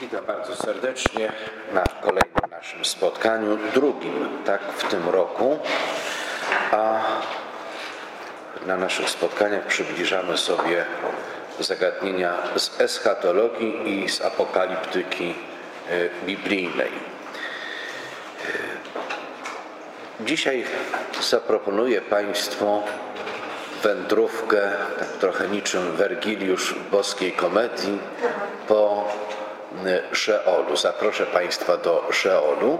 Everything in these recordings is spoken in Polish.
Witam bardzo serdecznie na kolejnym naszym spotkaniu, drugim tak w tym roku, a na naszych spotkaniach przybliżamy sobie zagadnienia z eschatologii i z apokaliptyki e, biblijnej. E, dzisiaj zaproponuję Państwu wędrówkę, tak trochę niczym Wergiliusz w boskiej komedii, Szeolu. Zaproszę Państwa do Szeolu,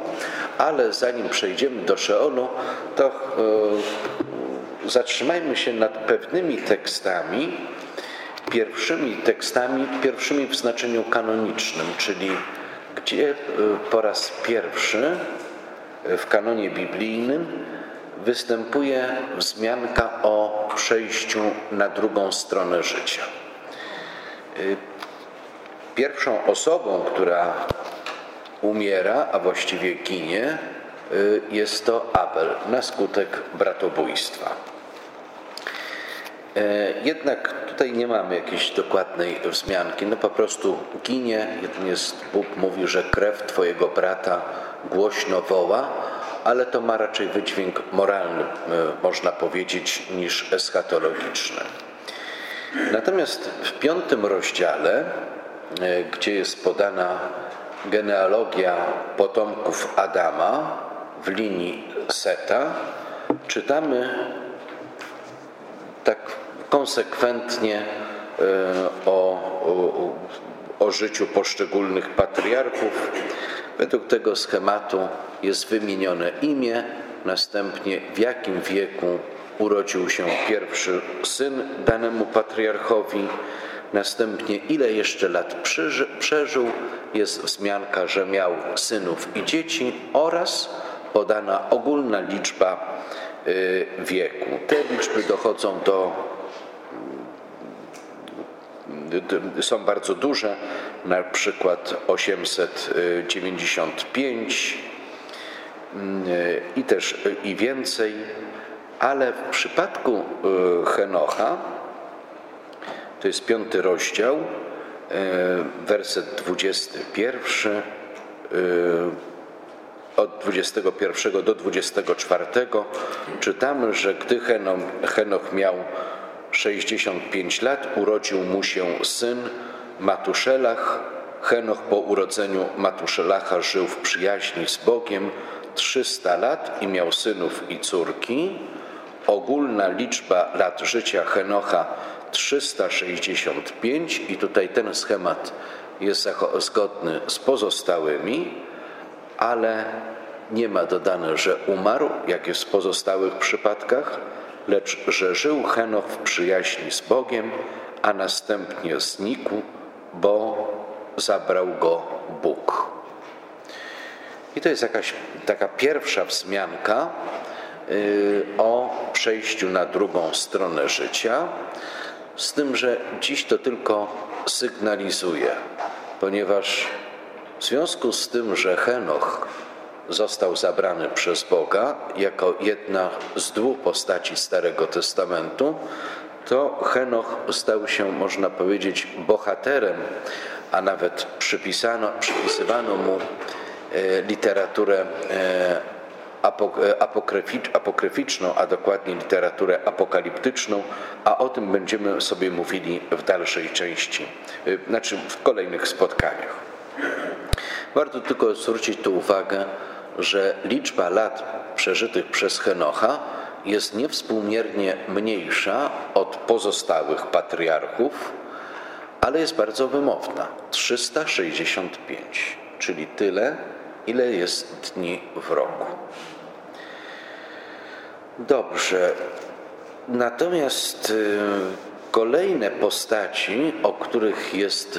ale zanim przejdziemy do Szeolu, to yy, zatrzymajmy się nad pewnymi tekstami, pierwszymi tekstami, pierwszymi w znaczeniu kanonicznym, czyli gdzie e, po raz pierwszy w kanonie biblijnym występuje wzmianka o przejściu na drugą stronę życia. E, Pierwszą osobą, która umiera, a właściwie ginie, y, jest to Abel na skutek bratobójstwa. E, jednak tutaj nie mamy jakiejś dokładnej wzmianki, no po prostu ginie, jest, Bóg mówi, że krew Twojego brata głośno woła, ale to ma raczej wydźwięk moralny, y, można powiedzieć, niż eschatologiczny. Natomiast w piątym rozdziale E, gdzie jest podana genealogia potomków Adama w linii Seta, czytamy tak konsekwentnie e, o, o, o życiu poszczególnych patriarchów. Według tego schematu jest wymienione imię, następnie w jakim wieku urodził się pierwszy syn danemu patriarchowi, Następnie, ile jeszcze lat przeżył, jest wzmianka, że miał synów i dzieci oraz podana ogólna liczba y, wieku. Te liczby dochodzą do y, są bardzo duże, na przykład 895 y, i też i więcej, ale w przypadku Henocha to jest piąty rozdział, e, werset 21, e, od 21 do 24 czytamy, że gdy Henoch miał 65 lat, urodził mu się syn Matuszelach. Henoch po urodzeniu Matuszelacha żył w przyjaźni z Bogiem 300 lat i miał synów i córki. Ogólna liczba lat życia Henocha 365 i tutaj ten schemat jest zgodny z pozostałymi, ale nie ma dodane, że umarł, jak jest w pozostałych przypadkach, lecz że żył Henoch w przyjaźni z Bogiem, a następnie znikł, bo zabrał go Bóg. I to jest jakaś taka pierwsza wzmianka y, o przejściu na drugą stronę życia. Z tym, że dziś to tylko sygnalizuje, ponieważ w związku z tym, że Henoch został zabrany przez Boga jako jedna z dwóch postaci Starego Testamentu, to Henoch stał się, można powiedzieć, bohaterem, a nawet przypisano, przypisywano mu e, literaturę apokryficzną, a dokładnie literaturę apokaliptyczną, a o tym będziemy sobie mówili w dalszej części, e, znaczy w kolejnych spotkaniach. Warto tylko zwrócić tu uwagę, że liczba lat przeżytych przez Henocha jest niewspółmiernie mniejsza od pozostałych patriarchów, ale jest bardzo wymowna 365, czyli tyle, ile jest dni w roku. Dobrze. Natomiast y, kolejne postaci, o których jest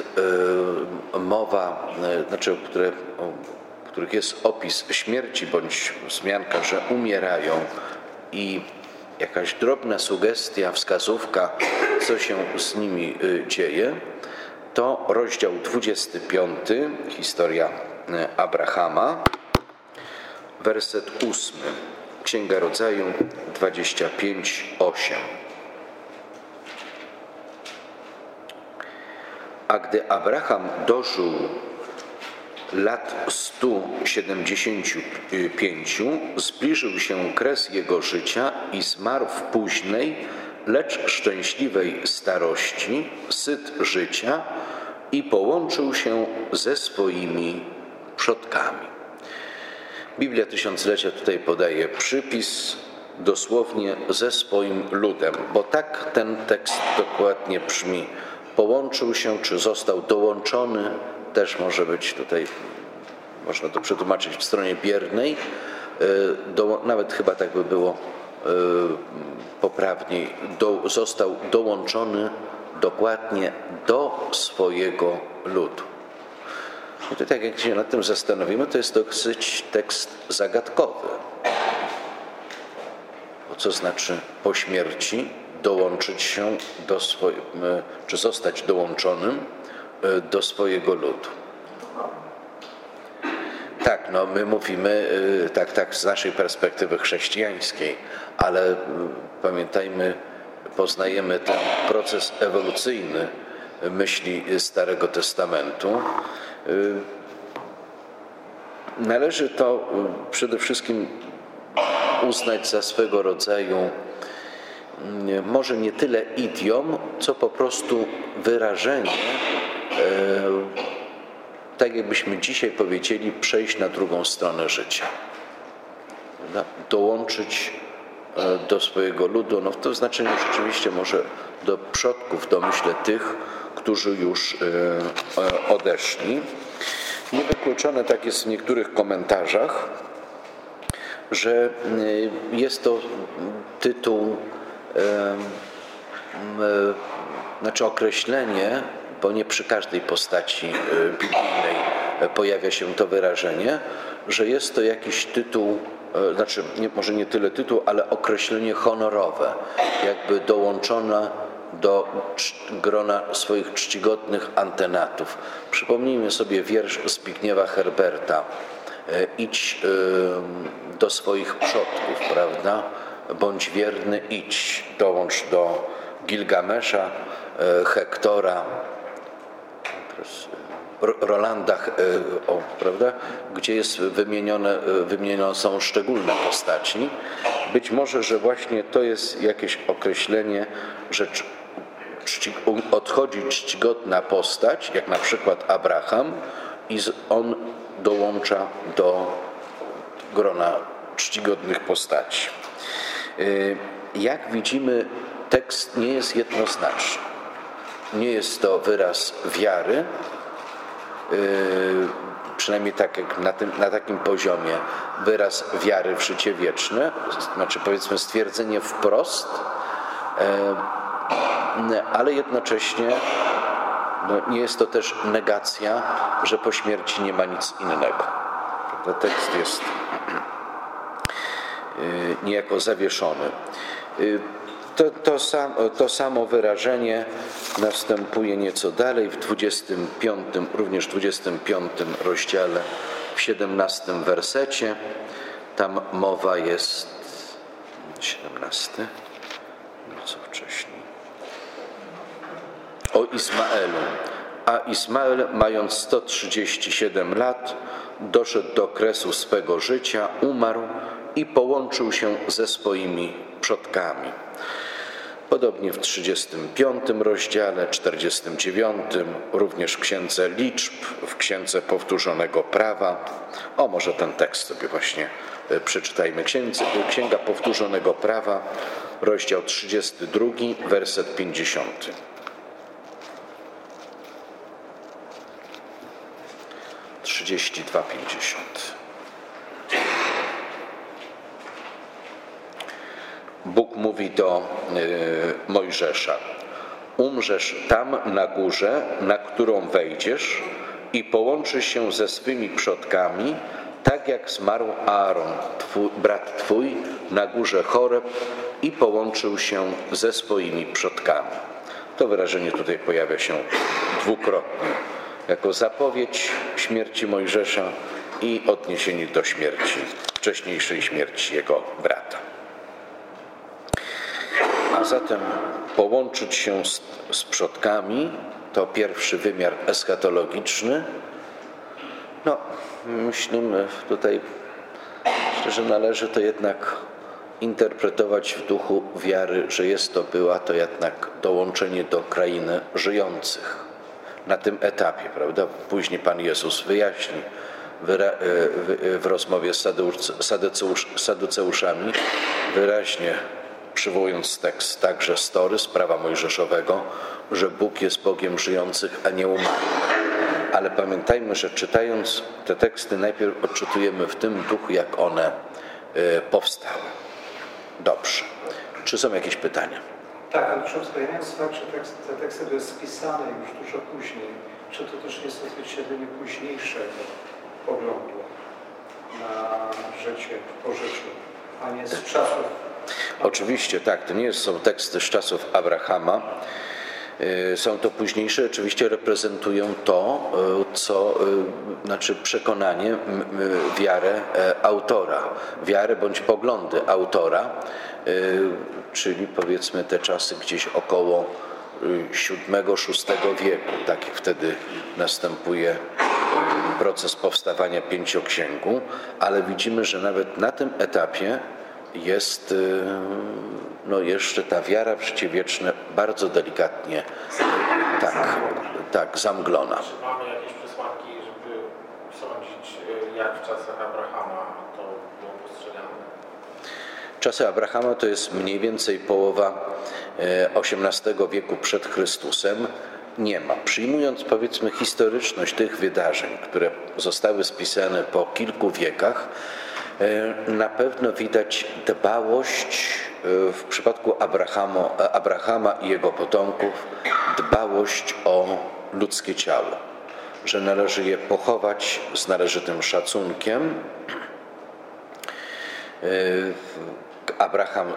y, mowa, y, znaczy, które, o których jest opis śmierci bądź wzmianka, że umierają i jakaś drobna sugestia, wskazówka, co się z nimi dzieje, to rozdział 25, historia Abrahama, werset 8. Księga Rodzaju 25:8. A gdy Abraham dożył lat 175 zbliżył się kres jego życia i zmarł w późnej, lecz szczęśliwej starości, syt życia i połączył się ze swoimi przodkami. Biblia Tysiąclecia tutaj podaje przypis dosłownie ze swoim ludem, bo tak ten tekst dokładnie brzmi. Połączył się, czy został dołączony, też może być tutaj, można to przetłumaczyć w stronie biernej, e, do, nawet chyba tak by było e, poprawniej, do, został dołączony dokładnie do swojego ludu. I to tak jak się nad tym zastanowimy, to jest dosyć tekst zagadkowy. Bo co znaczy po śmierci dołączyć się do swojego, czy zostać dołączonym e, do swojego ludu? Tak, no my mówimy e, tak, tak z naszej perspektywy chrześcijańskiej, ale pamiętajmy, poznajemy ten proces ewolucyjny myśli Starego Testamentu. Y, należy to y, przede wszystkim uznać za swego rodzaju y, może nie tyle idiom, co po prostu wyrażenie, tak jakbyśmy dzisiaj powiedzieli, przejść na drugą stronę życia. Dołączyć do swojego ludu, no w to znaczeniu rzeczywiście może do przodków, do myślę tych, którzy już e, odeszli. Niewykluczone tak jest w niektórych komentarzach, że e, jest to tytuł, e, znaczy określenie, bo nie przy każdej postaci biblijnej pojawia się to wyrażenie, że jest to jakiś tytuł, znaczy nie, może nie tyle tytuł, ale określenie honorowe, jakby dołączone do grona swoich czcigodnych antenatów. Przypomnijmy sobie wiersz Zbigniewa Herberta. E, idź e, do swoich przodków, prawda? Bądź wierny, idź, dołącz do Gilgamesza, e, Hektora, Rolanda, o, prawda? gdzie jest wymienione, wymienione są szczególne postaci. Być może, że właśnie to jest jakieś określenie, odchodzi czcigodna postać, jak na przykład Abraham, i on dołącza do grona czcigodnych postaci. Y, jak widzimy, tekst nie jest jednoznaczny. Nie jest to wyraz wiary, y, przynajmniej tak jak na, tym, na takim poziomie, wyraz wiary w życie wieczne, znaczy powiedzmy stwierdzenie wprost, y, ale jednocześnie no, nie jest to też negacja, że po śmierci nie ma nic innego. Ten tekst jest y, niejako zawieszony. Y, to, to, sam, to samo wyrażenie następuje nieco dalej w 25, również 25 rozdziale, w 17 wersecie. Tam mowa jest 17, nieco wcześniej o Ismaelu. A Ismael, mając 137 lat, doszedł do kresu swego życia, umarł i połączył się ze swoimi przodkami. Podobnie w 35 rozdziale, 49, również w Księdze Liczb, w Księdze Powtórzonego Prawa. O, może ten tekst sobie właśnie e, przeczytajmy. Księdze, Księga Powtórzonego Prawa, rozdział 32, werset 50. 32,50. Bóg mówi do y, Mojżesza: Umrzesz tam na górze, na którą wejdziesz, i połączysz się ze swymi przodkami, tak jak zmarł Aaron, twój, brat twój, na górze Choreb i połączył się ze swoimi przodkami. To wyrażenie tutaj pojawia się dwukrotnie jako zapowiedź śmierci Mojżesza i odniesienie do śmierci, wcześniejszej śmierci jego brata. A zatem połączyć się z, z przodkami to pierwszy wymiar eschatologiczny, No, myślimy tutaj, że należy to jednak interpretować w duchu wiary, że jest to była to jednak dołączenie do krainy żyjących na tym etapie, prawda? Później Pan Jezus wyjaśni w rozmowie z Saduceuszami wyraźnie przywołując tekst także story z prawa mojżeszowego, że Bóg jest Bogiem żyjących, a nie umarłych. Ale pamiętajmy, że czytając te teksty najpierw odczytujemy w tym duchu, jak one y, powstały. Dobrze. Czy są jakieś pytania? Tak, ale uwzględniając fakt, że tekst, te teksty były spisane już dużo później, czy to też jest odzwierciedlenie późniejszego poglądu na życie po życiu, a nie z czasów Oczywiście tak, to nie są teksty z czasów Abrahama. Y, są to późniejsze, oczywiście reprezentują to, y, co, y, znaczy przekonanie, wiarę e, autora, wiarę bądź poglądy autora, czyli powiedzmy te czasy gdzieś około VII-VI wieku, tak wtedy następuje proces powstawania pięcioksięgu, ale widzimy, że nawet na tym etapie jest y, no jeszcze ta wiara w życie wieczne bardzo delikatnie tak, tak zamglona. Czy mamy jakieś przesłanki, żeby sądzić, y, jak w czasach Abrahama to było postrzegane? Czasy Abrahama to jest mniej więcej połowa XVIII wieku przed Chrystusem. Nie ma. Przyjmując powiedzmy historyczność tych wydarzeń, które zostały spisane po kilku wiekach, E, na pewno widać dbałość e, w przypadku Abrahamo, Abrahama i jego potomków, dbałość o ludzkie ciało, że należy je pochować z należytym szacunkiem. E, Abraham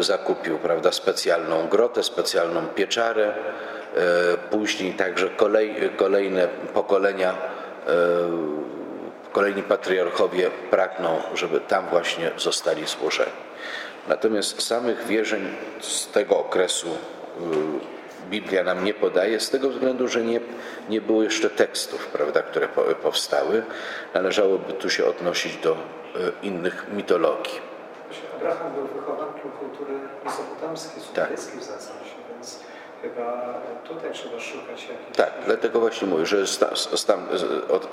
zakupił prawda, specjalną grotę, specjalną pieczarę. Później także kolej, kolejne pokolenia kolejni patriarchowie pragną, żeby tam właśnie zostali złożeni. Natomiast samych wierzeń z tego okresu y, Biblia nam nie podaje, z tego względu, że nie, nie było jeszcze tekstów, prawda, które powstały. Należałoby tu się odnosić do y, innych mitologii. Abraham był wychowankiem kultury mesopotamskiej, sumeryjskiej tak. w zasadzie, więc chyba tutaj trzeba szukać jakichś... Tak, dlatego właśnie mówię, że z, z, z,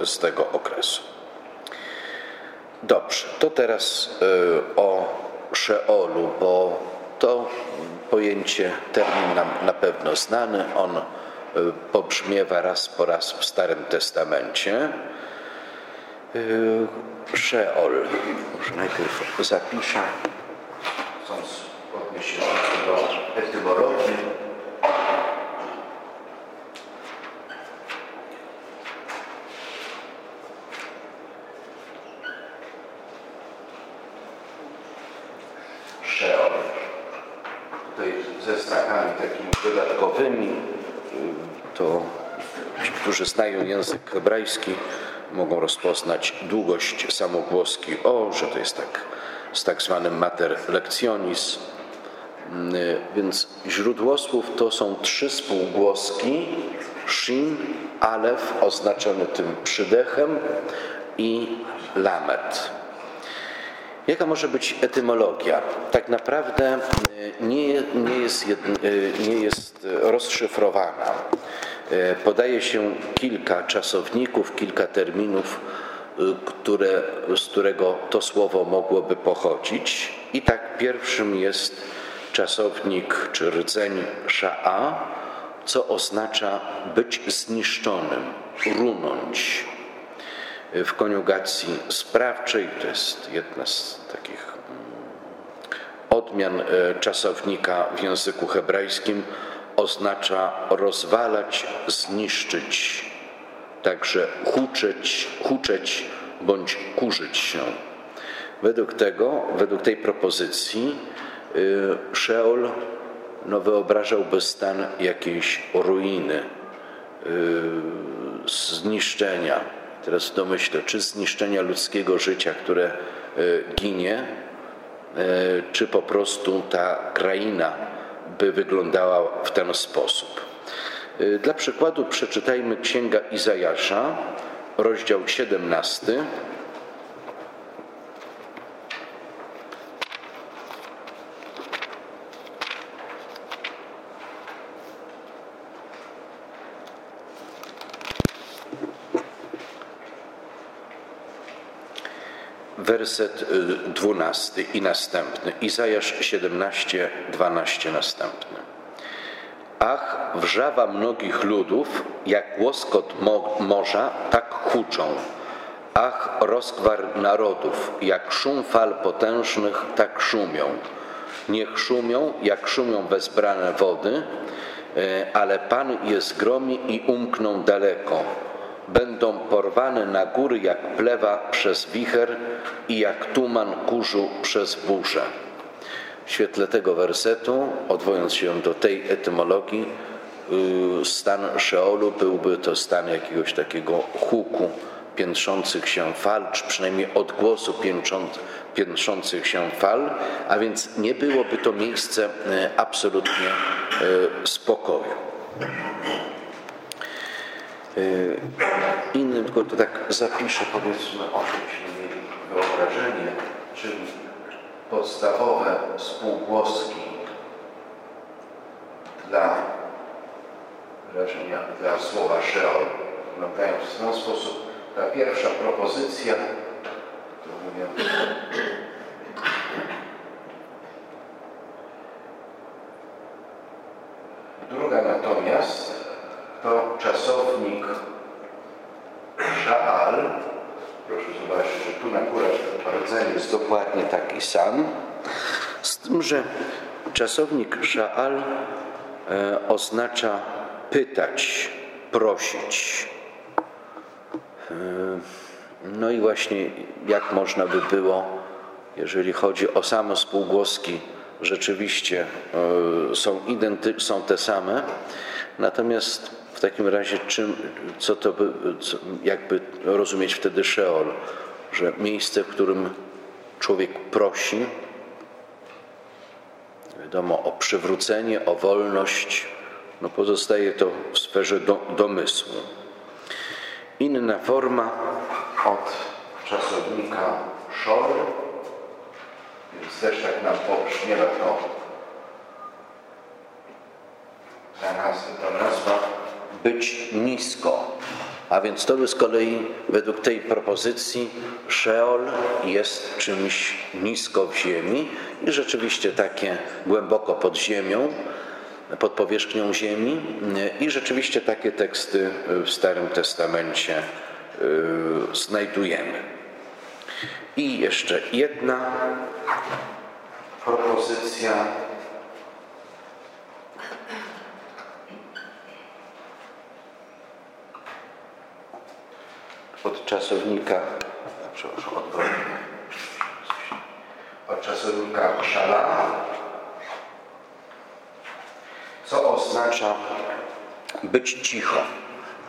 z tego okresu. Dobrze, to teraz y, o Szeolu, bo to pojęcie, termin nam na pewno znany, on y, pobrzmiewa raz po raz w Starym Testamencie. Y, Szeol, może najpierw zapiszę, chcąc odnieść się do etymologii. Dodatkowymi, to ci, którzy znają język hebrajski, mogą rozpoznać długość samogłoski o, że to jest tak z tak zwanym mater lectionis. Więc źródło słów to są trzy spółgłoski, shin, alef oznaczony tym przydechem i lamet. Jaka może być etymologia? Tak naprawdę e, nie, nie, jest, e, nie jest rozszyfrowana. E, podaje się kilka czasowników, kilka terminów, które, z którego to słowo mogłoby pochodzić. I tak pierwszym jest czasownik czy rdzeń sza'a, co oznacza być zniszczonym, runąć w koniugacji sprawczej. To jest jedna z takich mm, odmian e, czasownika w języku hebrajskim. Oznacza rozwalać, zniszczyć, także huczeć, huczeć bądź kurzyć się. Według tego, według tej propozycji e, Szeol no, wyobrażałby stan jakiejś ruiny, e, zniszczenia, teraz domyślę, czy zniszczenia ludzkiego życia, które e, ginie, e, czy po prostu ta kraina by wyglądała w ten sposób. E, dla przykładu przeczytajmy Księga Izajasza, rozdział 17. werset 12 y, i następny. Izajasz 17, 12 następny. Ach, wrzawa mnogich ludów, jak łoskot morza, tak huczą. Ach, rozkwar narodów, jak szum fal potężnych, tak szumią. Niech szumią, jak szumią wezbrane wody, y, ale Pan je zgromi i umkną daleko będą porwane na góry jak plewa przez wicher i jak tuman kurzu przez burzę. W świetle tego wersetu, odwołując się do tej etymologii, y, stan Szeolu byłby to stan jakiegoś takiego huku piętrzących się fal, czy przynajmniej odgłosu piętrzących się fal, a więc nie byłoby to miejsce y, absolutnie y, spokoju. Y, innym, tylko to tak zapiszę, powiedzmy, o żebyśmy mieli wyobrażenie, czyli podstawowe spółgłoski dla wyrażenia, dla słowa Sheol wyglądają w ten sposób. Ta pierwsza propozycja, to mówię, druga natomiast to czasownik Sza'al. Proszę zobaczyć, że tu akurat rdzeń jest dokładnie taki sam. Z tym, że czasownik Sza'al e, oznacza pytać, prosić. E, no i właśnie jak można by było, jeżeli chodzi o same spółgłoski, rzeczywiście e, są, identy- są te same, Natomiast w takim razie, czym, co to by, co, jakby rozumieć wtedy Szeol, że miejsce, w którym człowiek prosi, wiadomo, o przywrócenie, o wolność, no pozostaje to w sferze do, domysłu. Inna forma od czasownika szor, więc też tak nam pobrzmiewa to ta nazwa, ta nazwa być nisko. A więc to by z kolei według tej propozycji Szeol jest czymś nisko w ziemi i rzeczywiście takie głęboko pod ziemią, pod powierzchnią ziemi i rzeczywiście takie teksty w Starym Testamencie y, znajdujemy. I jeszcze jedna propozycja od czasownika, przepraszam, odwrotnie, od czasownika szala, co oznacza być cicho.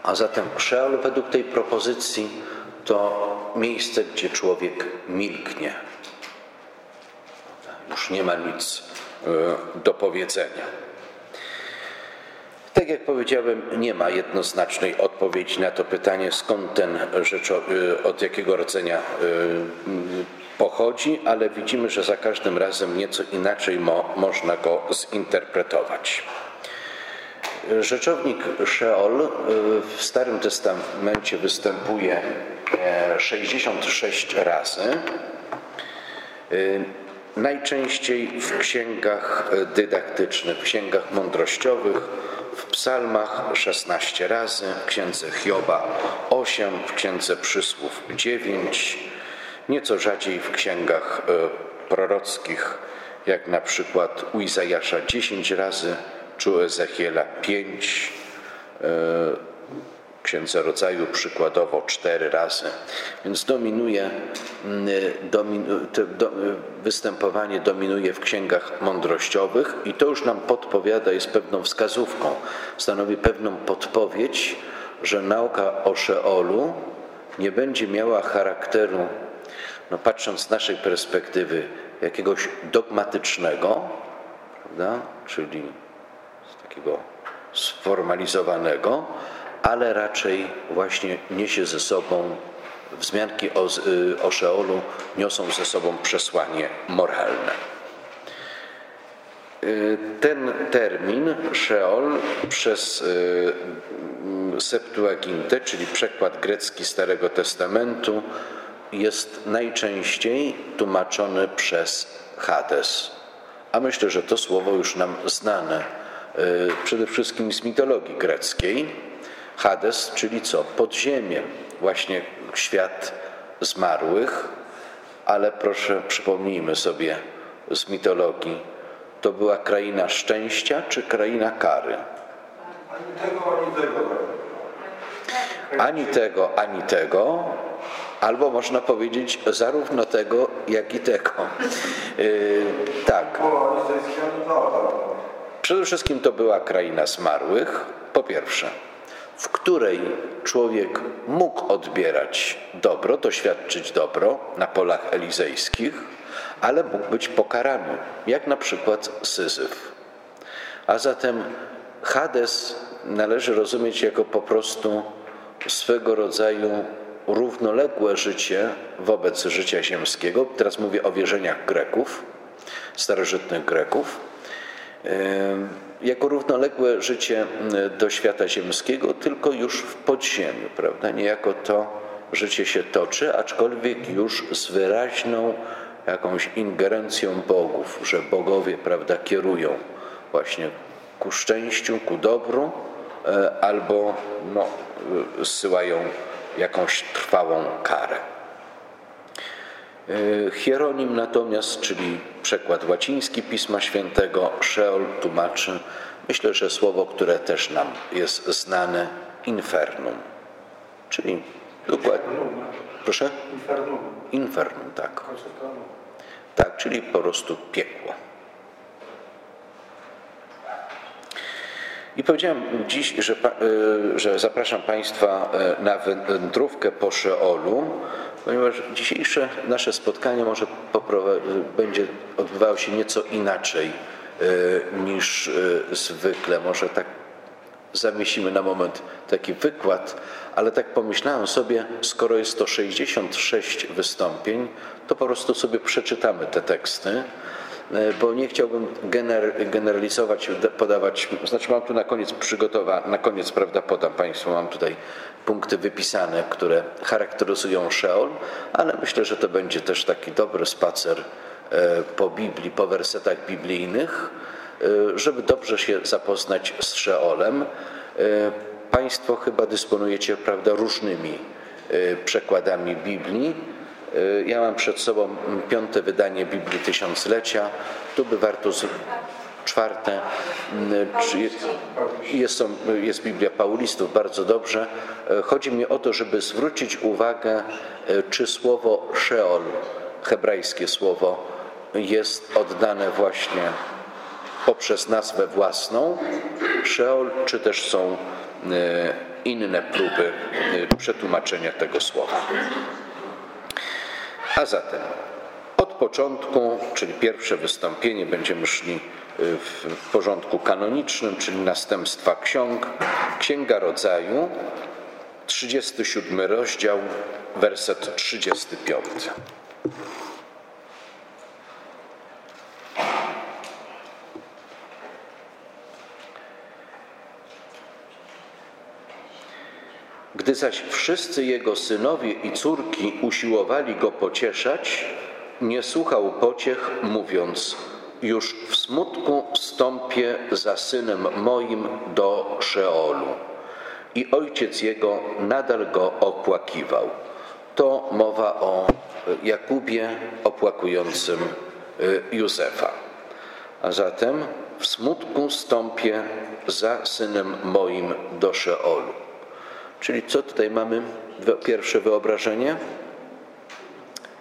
A zatem szeol według tej propozycji to miejsce, gdzie człowiek milknie. Już nie ma nic e, do powiedzenia. Tak jak powiedziałem, nie ma jednoznacznej odpowiedzi na to pytanie, skąd ten rzecz, y, od jakiego rdzenia y, pochodzi, ale widzimy, że za każdym razem nieco inaczej mo, można go zinterpretować. Rzeczownik Sheol y, w Starym Testamencie występuje 66 e, razy. Najczęściej w księgach dydaktycznych, w księgach mądrościowych, w psalmach 16 razy, w księdze Hioba 8, w księdze Przysłów 9, nieco rzadziej w księgach e, prorockich, jak na przykład u Izajasza 10 razy, czy u Ezechiela 5, Księdze Rodzaju przykładowo cztery razy. Więc dominuje, mm, dominu, do, występowanie dominuje w księgach mądrościowych i to już nam podpowiada, jest pewną wskazówką, stanowi pewną podpowiedź, że nauka o Szeolu nie będzie miała charakteru, no patrząc z naszej perspektywy, jakiegoś dogmatycznego, prawda? czyli takiego sformalizowanego, ale raczej właśnie niesie ze sobą wzmianki o, y, o Szeolu niosą ze sobą przesłanie moralne. Y, ten termin Szeol przez y, Septuagintę, czyli przekład grecki Starego Testamentu, jest najczęściej tłumaczony przez Hades. A myślę, że to słowo już nam znane przede wszystkim z mitologii greckiej. Hades, czyli co? Podziemie, właśnie świat zmarłych, ale proszę przypomnijmy sobie z mitologii, to była kraina szczęścia czy kraina kary? Ani tego, ani tego. Ani tego, ani tego, albo można powiedzieć zarówno tego, jak i tego. Yy, tak. Przede wszystkim to była kraina zmarłych, po pierwsze w której człowiek mógł odbierać dobro, doświadczyć dobro na polach elizejskich, ale mógł być pokarany, jak na przykład Syzyf. A zatem Hades należy rozumieć jako po prostu swego rodzaju równoległe życie wobec życia ziemskiego. Teraz mówię o wierzeniach Greków, starożytnych Greków jako równoległe życie do świata ziemskiego, tylko już w podziemiu, prawda? Niejako to życie się toczy, aczkolwiek już z wyraźną jakąś ingerencją bogów, że bogowie, prawda, kierują właśnie ku szczęściu, ku dobru, e, albo no, e, zsyłają jakąś trwałą karę. E, Hieronim natomiast, czyli przekład łaciński Pisma Świętego, Sheol tłumaczy, myślę, że słowo, które też nam jest znane, infernum, czyli dokładnie. Proszę? Infernum. Infernum, tak. Tak, czyli po prostu piekło. I powiedziałem dziś, że, e, że zapraszam Państwa e, na wędrówkę po Szeolu, ponieważ dzisiejsze nasze spotkanie może będzie odbywało się nieco inaczej e, niż e, zwykle. Może tak zamieścimy na moment taki wykład, ale tak pomyślałem sobie, skoro jest to 66 wystąpień, to po prostu sobie przeczytamy te teksty E, bo nie chciałbym gener, generalizować, podawać, znaczy mam tu na koniec przygotowane, na koniec, prawda, podam Państwu, mam tutaj punkty wypisane, które charakteryzują Szeol, ale myślę, że to będzie też taki dobry spacer e, po Biblii, po wersetach biblijnych, e, żeby dobrze się zapoznać z Szeolem. Państwo chyba dysponujecie, prawda, różnymi przekładami Biblii. Ja mam przed sobą piąte wydanie Biblii Tysiąclecia. Tu by warto z... czwarte. Jest, jest Biblia Paulistów, bardzo dobrze. Chodzi mi o to, żeby zwrócić uwagę, czy słowo Sheol, hebrajskie słowo, jest oddane właśnie poprzez nazwę własną Sheol, czy też są inne próby przetłumaczenia tego słowa. A zatem od początku, czyli pierwsze wystąpienie, będziemy szli y, w porządku kanonicznym, czyli następstwa ksiąg. Księga Rodzaju, 37 rozdział, werset 35. Gdy zaś wszyscy jego synowie i córki usiłowali go pocieszać, nie słuchał pociech, mówiąc: Już w smutku stąpię za synem moim do Szeolu. I ojciec jego nadal go opłakiwał. To mowa o Jakubie opłakującym y, Józefa. A zatem w smutku stąpię za synem moim do Szeolu. Czyli co tutaj mamy? Pierwsze wyobrażenie.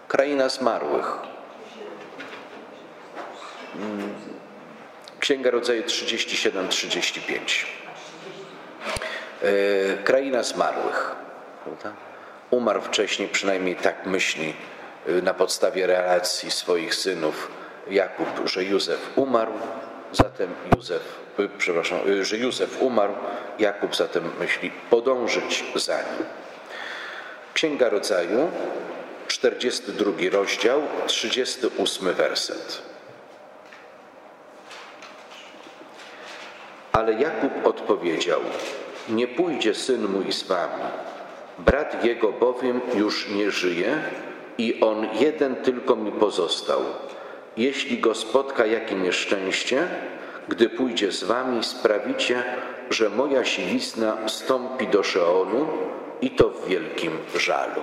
Kraina zmarłych. Mm. Księga Rodzaju 37-35. E, kraina zmarłych. Umarł wcześniej, przynajmniej tak myśli e, na podstawie relacji swoich synów Jakub, że Józef umarł zatem Józef, y, przepraszam, y, że Józef umarł, Jakub zatem myśli podążyć za nim. Księga Rodzaju, 42 rozdział, 38 werset. Ale Jakub odpowiedział: Nie pójdzie syn mój z wami. Brat jego bowiem już nie żyje i on jeden tylko mi pozostał. Jeśli go spotka jakie nieszczęście, gdy pójdzie z wami, sprawicie, że moja siwizna stąpi do Szeolu i to w wielkim żalu.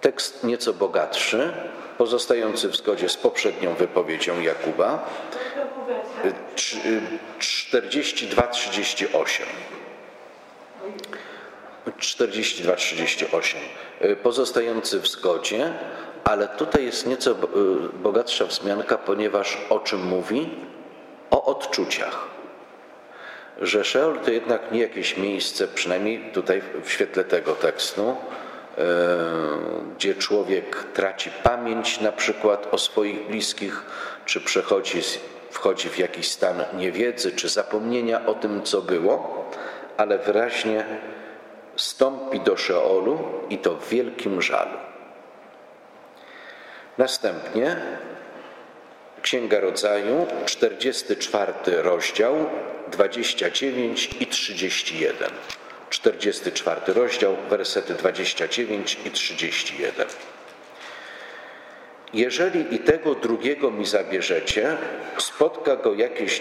Tekst nieco bogatszy, pozostający w zgodzie z poprzednią wypowiedzią Jakuba, 42-38. 42-38. Pozostający w zgodzie, ale tutaj jest nieco bogatsza wzmianka, ponieważ o czym mówi? O odczuciach. Że Szeol to jednak nie jakieś miejsce, przynajmniej tutaj w świetle tego tekstu, gdzie człowiek traci pamięć na przykład o swoich bliskich, czy przechodzi, wchodzi w jakiś stan niewiedzy, czy zapomnienia o tym, co było, ale wyraźnie stąpi do Szeolu i to w wielkim żalu. Następnie Księga Rodzaju, 44 rozdział, 29 i 31. 44 rozdział, wersety 29 i 31. Jeżeli i tego drugiego mi zabierzecie, spotka go jakieś,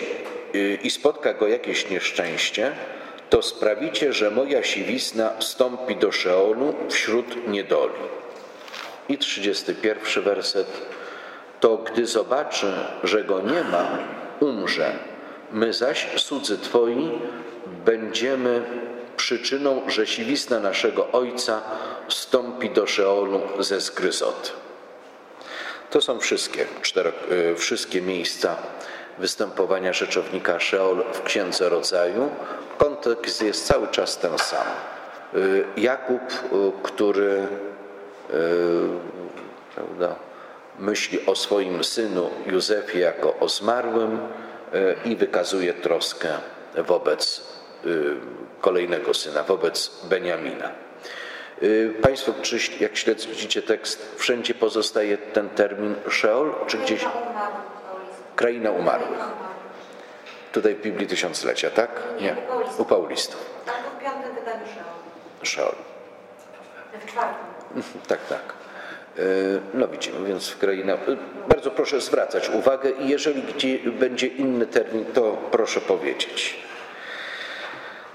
yy, i spotka go jakieś nieszczęście, to sprawicie, że moja siwizna stąpi do Szeolu wśród niedoli. I 31 werset. To gdy zobaczy, że go nie ma, umrze. My zaś, cudzy Twoi, będziemy przyczyną, że siwizna naszego Ojca stąpi do Szeolu ze skryzoty. To są wszystkie, cztero, wszystkie miejsca występowania rzeczownika Szeol w Księdze Rodzaju. Kontekst jest cały czas ten sam. Jakub, który prawda, myśli o swoim synu Józefie jako o zmarłym i wykazuje troskę wobec kolejnego syna, wobec Beniamina. Państwo, czy jak śledzicie tekst, wszędzie pozostaje ten termin Szeol, czy gdzieś? Kraina umarłych. Tutaj w Biblii Tysiąclecia, tak? Nie, u Paulistów. Tak, w piątym wydaniu Szeol. Szeol. W czwartym. Tak, tak. No widzimy, więc w. Bardzo proszę zwracać uwagę i jeżeli gdzie będzie inny termin, to proszę powiedzieć.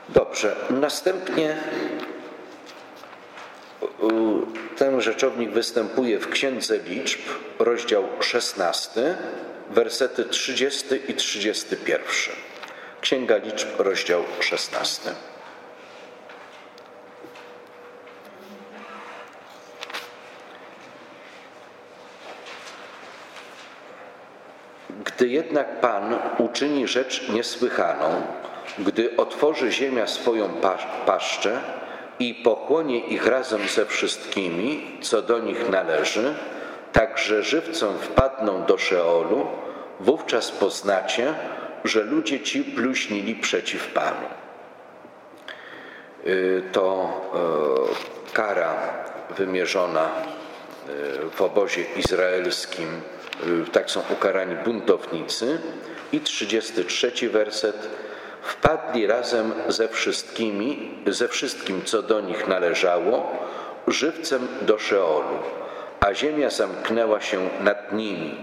Dobrze. Następnie ten rzeczownik występuje w Księdze Liczb, rozdział 16, wersety 30 i 31. Księga Liczb, rozdział 16. Gdy jednak Pan uczyni rzecz niesłychaną, gdy otworzy ziemia swoją paszczę i pochłonie ich razem ze wszystkimi, co do nich należy, tak że żywcem wpadną do Szeolu, wówczas poznacie, że ludzie ci bluźnili przeciw Panu. To kara wymierzona w obozie izraelskim, tak są ukarani buntownicy. I 33 werset. Wpadli razem ze wszystkimi, ze wszystkim, co do nich należało, żywcem do Szeolu, a ziemia zamknęła się nad nimi.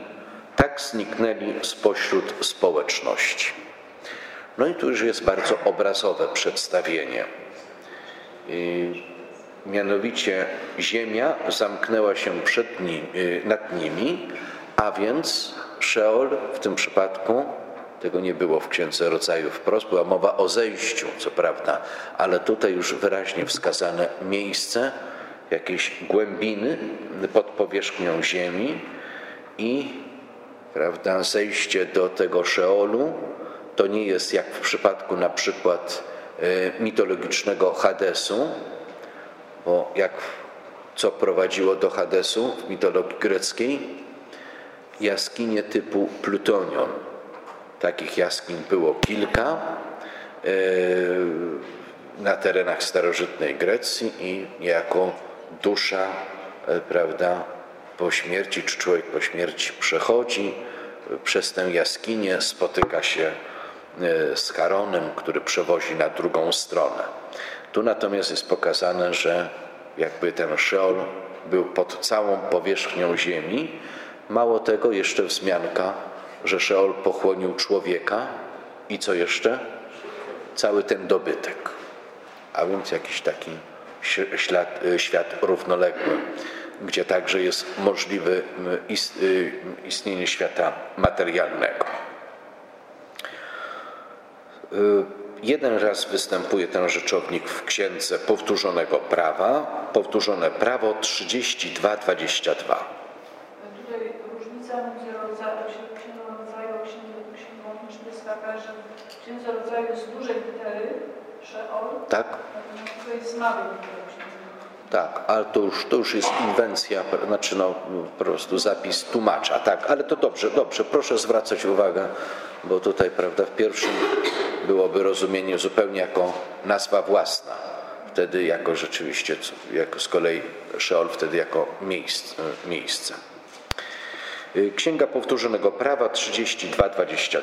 Tak zniknęli spośród społeczności. No i tu już jest bardzo obrazowe przedstawienie. Mianowicie ziemia zamknęła się przed nim, nad nimi, a więc Szeol w tym przypadku, tego nie było w Księdze Rodzaju wprost, była mowa o zejściu, co prawda, ale tutaj już wyraźnie wskazane miejsce, jakieś głębiny pod powierzchnią ziemi i prawda, zejście do tego Szeolu to nie jest jak w przypadku na przykład mitologicznego Hadesu, bo jak co prowadziło do Hadesu w mitologii greckiej? Jaskinie typu plutonion. Takich jaskiń było kilka e, na terenach starożytnej Grecji i jako dusza, e, prawda, po śmierci, czy człowiek po śmierci przechodzi przez tę jaskinię, spotyka się e, z Charonem, który przewozi na drugą stronę. Tu natomiast jest pokazane, że jakby ten Szeol był pod całą powierzchnią ziemi. Mało tego, jeszcze wzmianka, że Szeol pochłonił człowieka i co jeszcze? Cały ten dobytek. A więc jakiś taki ślad, y, świat równoległy, gdzie także jest możliwe y, istnienie świata materialnego. Y, jeden raz występuje ten rzeczownik w księdze powtórzonego prawa, powtórzone prawo 32-22. Tutaj różnica między księgą rodzaju a księgą księgowniczym jest taka, że w księdze rodzaju jest dużej litery, Szeol, tak? tutaj jest tak, ale to już, to już jest inwencja, znaczy no, po prostu zapis tłumacza, tak, ale to dobrze, dobrze, proszę zwracać uwagę, bo tutaj, prawda, w pierwszym byłoby rozumienie zupełnie jako nazwa własna, wtedy jako rzeczywiście, jako z kolei Szeol wtedy jako miejsce. miejsce. Księga Powtórzonego Prawa 32-22.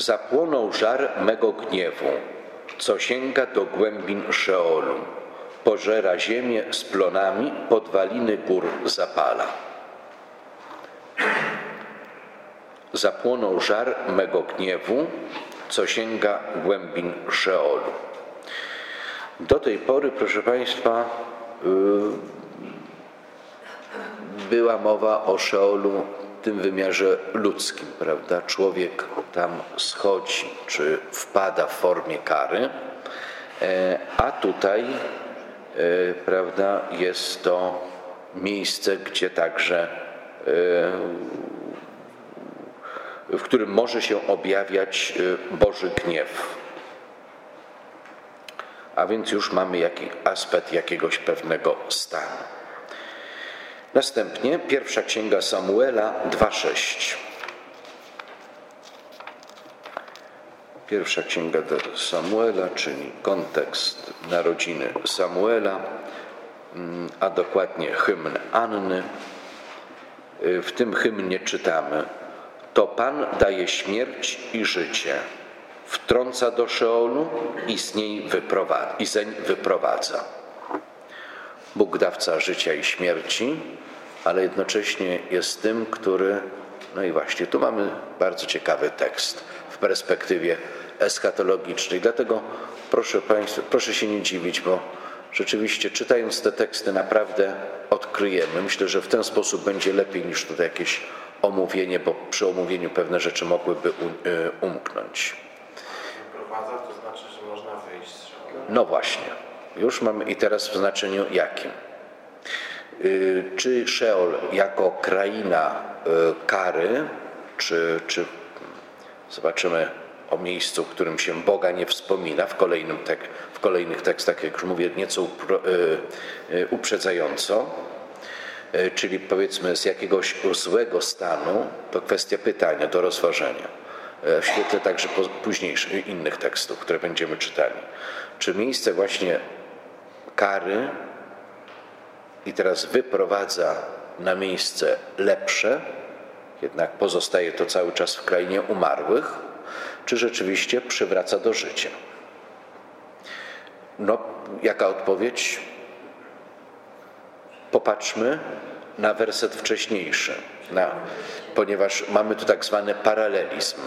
Zapłonął żar mego gniewu, co sięga do głębin Szeolu. Pożera ziemię z plonami, podwaliny gór zapala. Zapłonął żar mego gniewu, co sięga głębin Szeolu. Do tej pory, proszę Państwa, yy, była mowa o Szeolu tym wymiarze ludzkim, prawda? Człowiek tam schodzi, czy wpada w formie kary, e, a tutaj, e, prawda, jest to miejsce, gdzie także, e, w którym może się objawiać Boży gniew. A więc już mamy jaki aspekt jakiegoś pewnego stanu. Następnie pierwsza księga Samuela 2:6. Pierwsza księga Samuela, czyli kontekst narodziny Samuela, mm, a dokładnie hymn Anny. Y, w tym hymnie czytamy: To Pan daje śmierć i życie, wtrąca do Szeolu i z niej wyprowadza, i zeń wyprowadza. Bóg dawca życia i śmierci, ale jednocześnie jest tym, który, no i właśnie tu mamy bardzo ciekawy tekst w perspektywie eschatologicznej. Dlatego proszę Państwa, proszę się nie dziwić, bo rzeczywiście czytając te teksty naprawdę odkryjemy. Myślę, że w ten sposób będzie lepiej niż tutaj jakieś omówienie, bo przy omówieniu pewne rzeczy mogłyby y, umknąć. Wyprowadza, to znaczy, że można wyjść z No właśnie. Już mamy i teraz w znaczeniu jakim? Y, czy Szeol jako kraina y, kary, czy, czy zobaczymy o miejscu, w którym się Boga nie wspomina w, kolejnym tek, w kolejnych tekstach, jak już mówię, nieco y, uprzedzająco, czyli powiedzmy z jakiegoś złego stanu, to kwestia pytania do rozważenia. W świetle także późniejszych innych tekstów, które będziemy czytali. Czy miejsce właśnie kary i teraz wyprowadza na miejsce lepsze, jednak pozostaje to cały czas w krainie umarłych, czy rzeczywiście przywraca do życia? No, jaka odpowiedź? Popatrzmy na werset wcześniejszy, na, ponieważ mamy tu tak zwany paralelizm.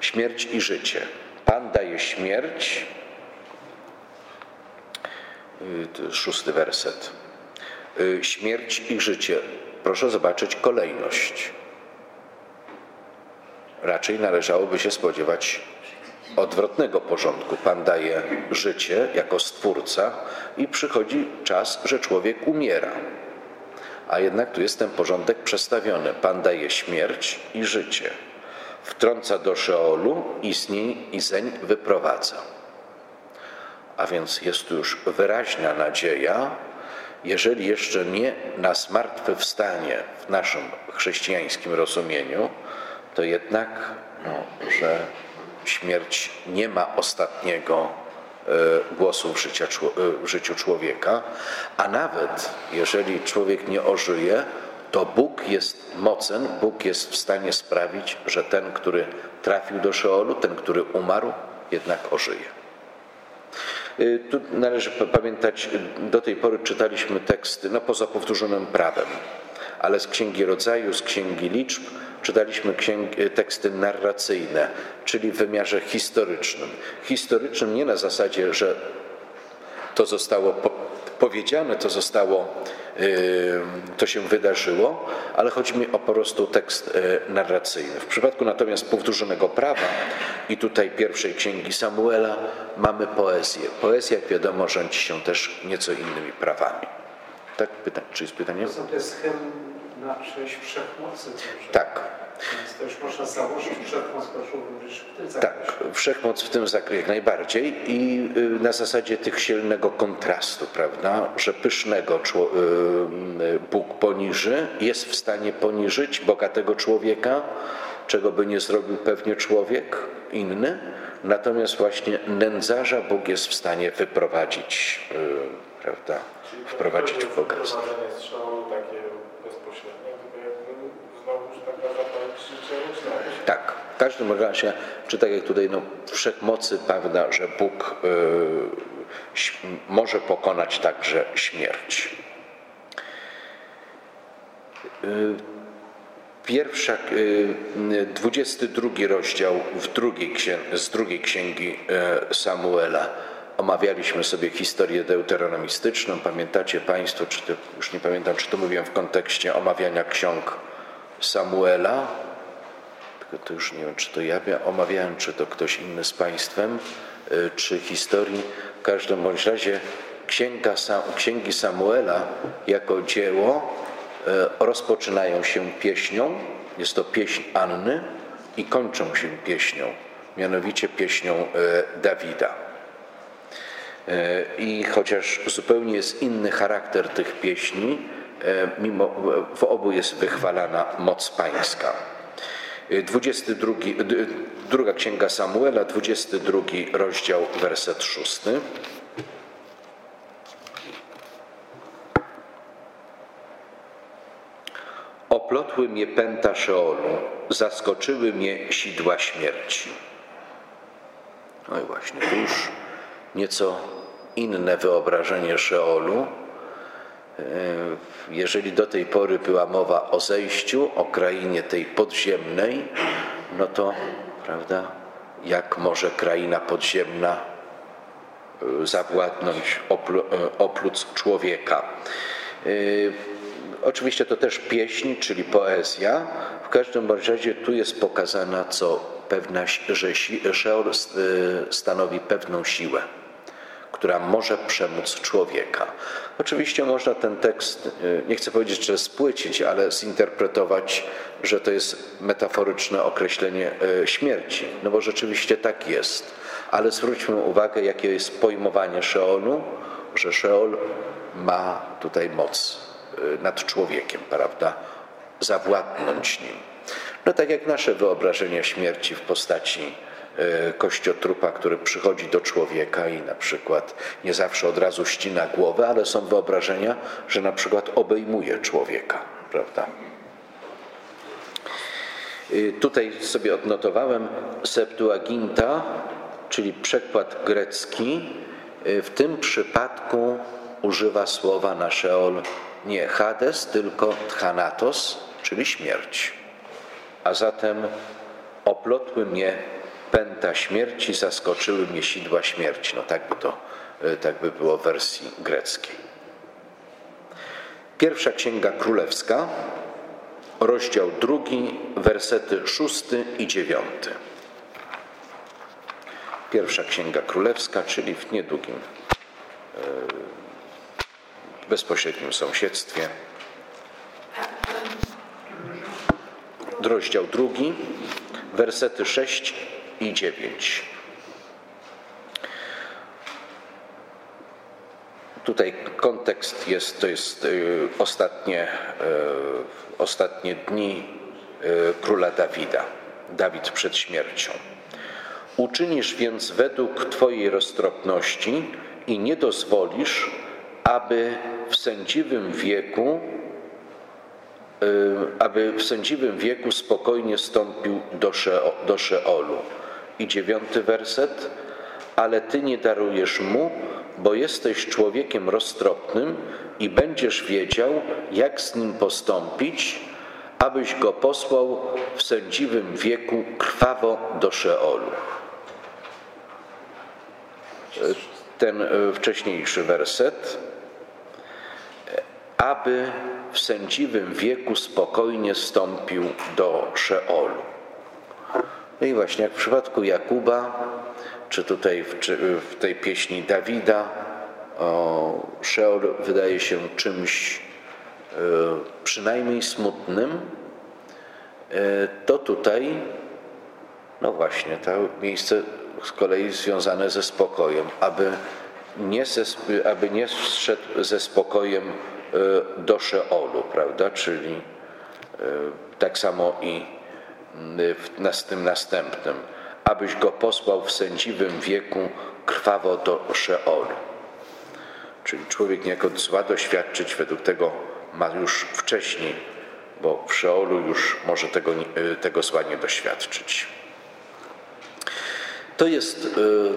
Śmierć i życie. Pan daje śmierć, szósty werset. Y, śmierć i życie. Proszę zobaczyć kolejność. Raczej należałoby się spodziewać odwrotnego porządku. Pan daje życie jako stwórca i przychodzi czas, że człowiek umiera. A jednak tu jest ten porządek przestawiony. Pan daje śmierć i życie. Wtrąca do Szeolu i z niej i zeń wyprowadza. A więc jest tu już wyraźna nadzieja, jeżeli jeszcze nie na zmartwychwstanie w naszym chrześcijańskim rozumieniu, to jednak, no, że śmierć nie ma ostatniego e, głosu w, życia, e, w życiu człowieka, a nawet jeżeli człowiek nie ożyje, to Bóg jest mocen, Bóg jest w stanie sprawić, że ten, który trafił do Szeolu, ten, który umarł, jednak ożyje. Y, tu należy pamiętać, do tej pory czytaliśmy teksty, no poza powtórzonym prawem, ale z Księgi Rodzaju, z Księgi Liczb czytaliśmy księgi, teksty narracyjne, czyli w wymiarze historycznym. Historycznym nie na zasadzie, że to zostało powiedziane, to zostało, to się wydarzyło, ale chodzi mi o po prostu tekst e, narracyjny. W przypadku natomiast powtórzonego prawa i tutaj pierwszej księgi Samuela mamy poezję. Poezja, jak wiadomo, rządzi się też nieco innymi prawami. Tak? Pyta czy jest pytanie? To jest hymn na cześć wszechmocy. Tak. Więc to już można założyć wszechmoc, w tym zakresie. Tak, wszechmoc w tym zakresie jak najbardziej i y, na zasadzie tych silnego kontrastu, prawda, że pysznego y, y, Bóg poniży, jest w stanie poniżyć bogatego człowieka, czego by nie zrobił pewnie człowiek inny, natomiast właśnie nędzarza Bóg jest w stanie wyprowadzić, prawda, wprowadzić w bogactwo. Tak, w każdym razie, czy tak jak tutaj no, wszechmocy, prawda, że Bóg y, może pokonać także śmierć. Y, pierwsza, y, 22 rozdział w drugiej z drugiej księgi y, Samuela. Omawialiśmy sobie historię deuteronomistyczną. Pamiętacie Państwo, czy to, już nie pamiętam, czy to mówiłem w kontekście omawiania ksiąg Samuela, to już nie wiem, czy to ja omawiałem, czy to ktoś inny z Państwem, y, czy historii. W każdym bądź razie Księga, Księgi Samuela jako dzieło y, rozpoczynają się pieśnią, jest to pieśń Anny i kończą się pieśnią, mianowicie pieśnią y, Dawida. I chociaż zupełnie jest inny charakter tych pieśni, mimo w obu jest wychwalana moc pańska. 22, druga księga Samuela, 22 rozdział, werset 6. Oplotły mnie pęta Szeolu, zaskoczyły mnie sidła śmierci. No i właśnie, już nieco inne wyobrażenie Szeolu, jeżeli do tej pory była mowa o zejściu, o krainie tej podziemnej, no to, prawda, jak może kraina podziemna e, zawładnąć e, opluc człowieka. Oczywiście to też pieśń, czyli poezja. W każdym razie tu jest pokazana, co pewna, że Szeol stanowi pewną siłę która może przemóc człowieka. Oczywiście można ten tekst, y, nie chcę powiedzieć, że spłycić, ale zinterpretować, że to jest metaforyczne określenie y, śmierci, no bo rzeczywiście tak jest. Ale zwróćmy uwagę, jakie jest pojmowanie Szeolu, że Szeol ma tutaj moc y, nad człowiekiem, prawda? Zawładnąć nim. No tak jak nasze wyobrażenie śmierci w postaci kościotrupa, który przychodzi do człowieka i na przykład nie zawsze od razu ścina głowę, ale są wyobrażenia, że na przykład obejmuje człowieka, prawda? E, tutaj sobie odnotowałem Septuaginta, czyli przekład grecki, e, w tym przypadku używa słowa na Szeol nie Hades, tylko Thanatos, czyli śmierć. A zatem oplotły mnie pęta śmierci, zaskoczyły mnie sidła śmierci. No tak by to e, tak by było w wersji greckiej. Pierwsza Księga Królewska, rozdział drugi, wersety szósty i dziewiąty. Pierwsza Księga Królewska, czyli w niedługim, e, bezpośrednim sąsiedztwie. Rozdział drugi, wersety sześć i dziewięć. Tutaj kontekst jest, to jest y, ostatnie, y, ostatnie dni y, króla Dawida, Dawid przed śmiercią. Uczynisz więc według Twojej roztropności i nie dozwolisz, aby w sędziwym wieku aby w sędziwym wieku spokojnie stąpił do, Szeo, do Szeolu. I dziewiąty werset. Ale Ty nie darujesz mu, bo jesteś człowiekiem roztropnym i będziesz wiedział, jak z nim postąpić, abyś go posłał w sędziwym wieku krwawo do Szeolu. Ten e, wcześniejszy werset. Aby w sędziwym wieku spokojnie stąpił do Szeolu. No i właśnie jak w przypadku Jakuba, czy tutaj w, czy w tej pieśni Dawida, o, Szeol wydaje się czymś e, przynajmniej smutnym, e, to tutaj, no właśnie, to miejsce z kolei związane ze spokojem, aby nie, ze, aby nie szedł ze spokojem e, do Szeolu, prawda? Czyli tak samo i w, tym następnym, abyś go posłał w sędziwym wieku krwawo do Szeolu. Czyli człowiek niejako zła doświadczyć, według tego ma już wcześniej, bo w Szeolu już może tego, tego zła nie doświadczyć. To, jest,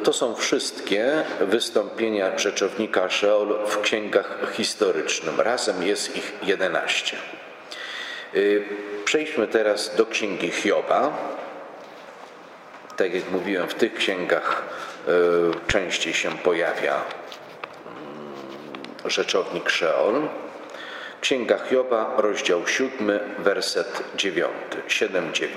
to są wszystkie wystąpienia rzeczownika Szeol w księgach historycznych. Razem jest ich 11. Przejdźmy teraz do księgi Hioba. Tak jak mówiłem, w tych księgach częściej się pojawia mm, rzeczownik Szeol. Księga Hioba, rozdział 7, werset 9, 7-9.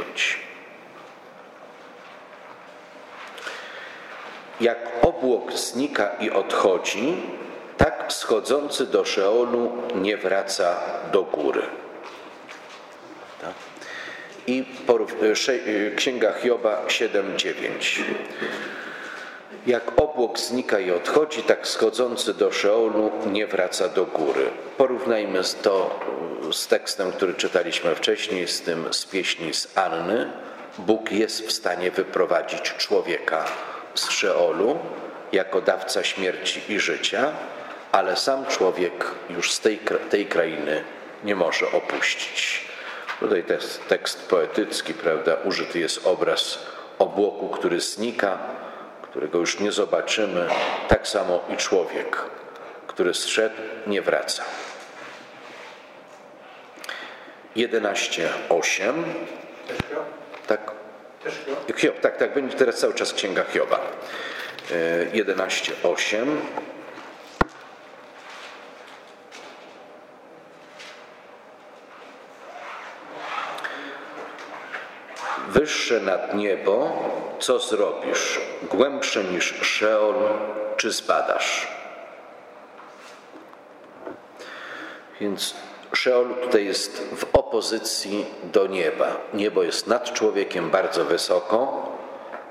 Jak obłok znika i odchodzi, tak schodzący do Szeolu nie wraca do góry. I Księga Hioba 7:9. Jak obłok znika i odchodzi, tak schodzący do Szeolu nie wraca do góry. Porównajmy to z tekstem, który czytaliśmy wcześniej, z tym z pieśni z Anny. Bóg jest w stanie wyprowadzić człowieka z Szeolu jako dawca śmierci i życia, ale sam człowiek już z tej, tej krainy nie może opuścić. Tutaj jest tekst poetycki, prawda? Użyty jest obraz obłoku, który znika, którego już nie zobaczymy. Tak samo i człowiek, który zszedł, nie wraca. 11.8. Tak. Hiob, tak, tak, będzie teraz cały czas księga Hioba. 11.8. Wyższe nad niebo, co zrobisz? Głębsze niż Szeol, czy zbadasz? Więc Szeol tutaj jest w opozycji do nieba. Niebo jest nad człowiekiem bardzo wysoko,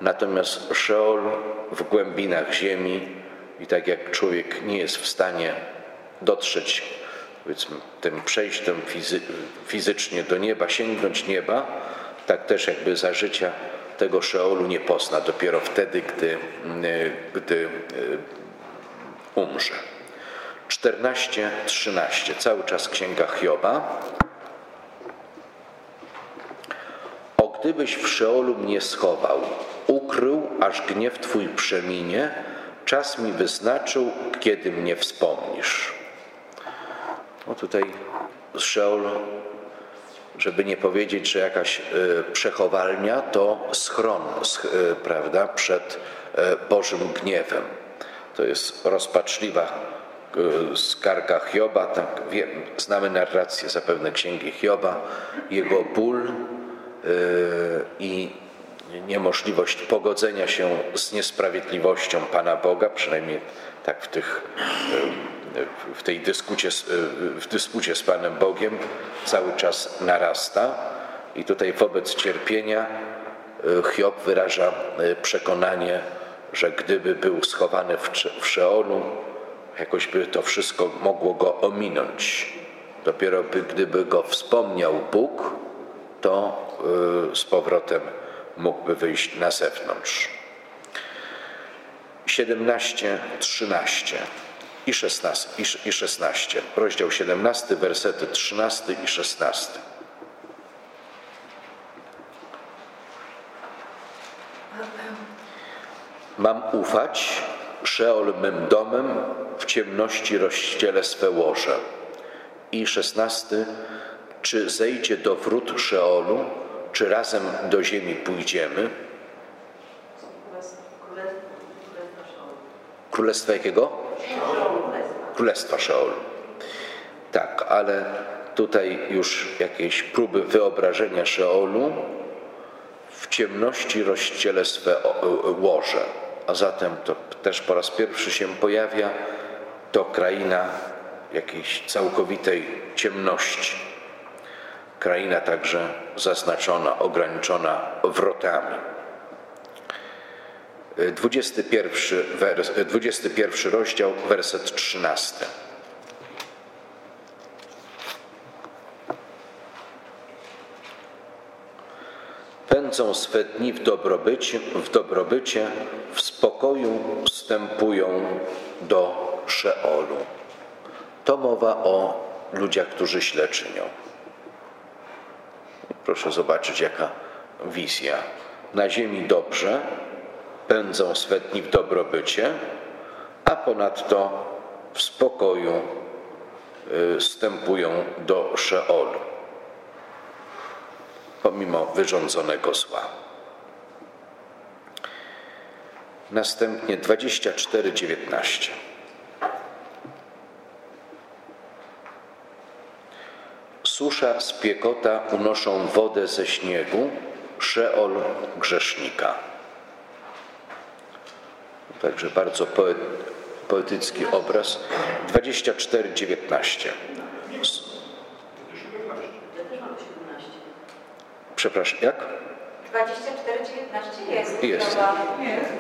natomiast Szeol w głębinach ziemi i tak jak człowiek nie jest w stanie dotrzeć powiedzmy tym przejściem fizy fizycznie do nieba, sięgnąć nieba, tak też jakby za życia tego Szeolu nie pozna dopiero wtedy, gdy, gdy e, umrze. 14-13, cały czas księga Hioba. O gdybyś w Szeolu mnie schował, ukrył, aż gniew Twój przeminie, czas mi wyznaczył, kiedy mnie wspomnisz. No tutaj Szeol, żeby nie powiedzieć, że jakaś y, przechowalnia, to schron, y, prawda, przed y, Bożym gniewem. To jest rozpaczliwa skarga Hioba, tak wiem, znamy narrację zapewne księgi Hioba, jego ból i niemożliwość pogodzenia się z niesprawiedliwością Pana Boga, przynajmniej tak w, tych, w tej dyskucie, w dyspucie z Panem Bogiem cały czas narasta. I tutaj wobec cierpienia Hiob wyraża przekonanie, że gdyby był schowany w Szeolu, jakoś by to wszystko mogło go ominąć. Dopiero by, gdyby go wspomniał Bóg, to z powrotem mógłby wyjść na zewnątrz. 17, 13 i 16, i 16. Rozdział 17, wersety 13 i 16. Mam ufać, Szeol mym domem, w ciemności rozścielę swe łoże. I 16. Czy zejdzie do wrót Szeolu, czy razem do ziemi pójdziemy? Królestwa jakiego? Królestwa Szeolu. Tak, ale tutaj już jakieś próby wyobrażenia Szeolu w ciemności rozścielę swe łoże. A zatem to też po raz pierwszy się pojawia to kraina jakiejś całkowitej ciemności. Kraina także zaznaczona, ograniczona wrotami. 21, wers, 21 rozdział, werset 13. Pędzą swe dni w dobrobycie, w dobrobycie, w spokoju wstępują do Szeolu. To mowa o ludziach, którzy źle czynią. Proszę zobaczyć, jaka wizja. Na ziemi dobrze, pędzą swe dni w dobrobycie, a ponadto w spokoju y, wstępują do Szeolu, pomimo wyrządzonego zła. Następnie 24:19. Susza, spiekota unoszą wodę ze śniegu, Szeol grzesznika. Także bardzo poet, poetycki obraz. 24-19. Przepraszam, jak? 24-19 jest. Jest. Jest.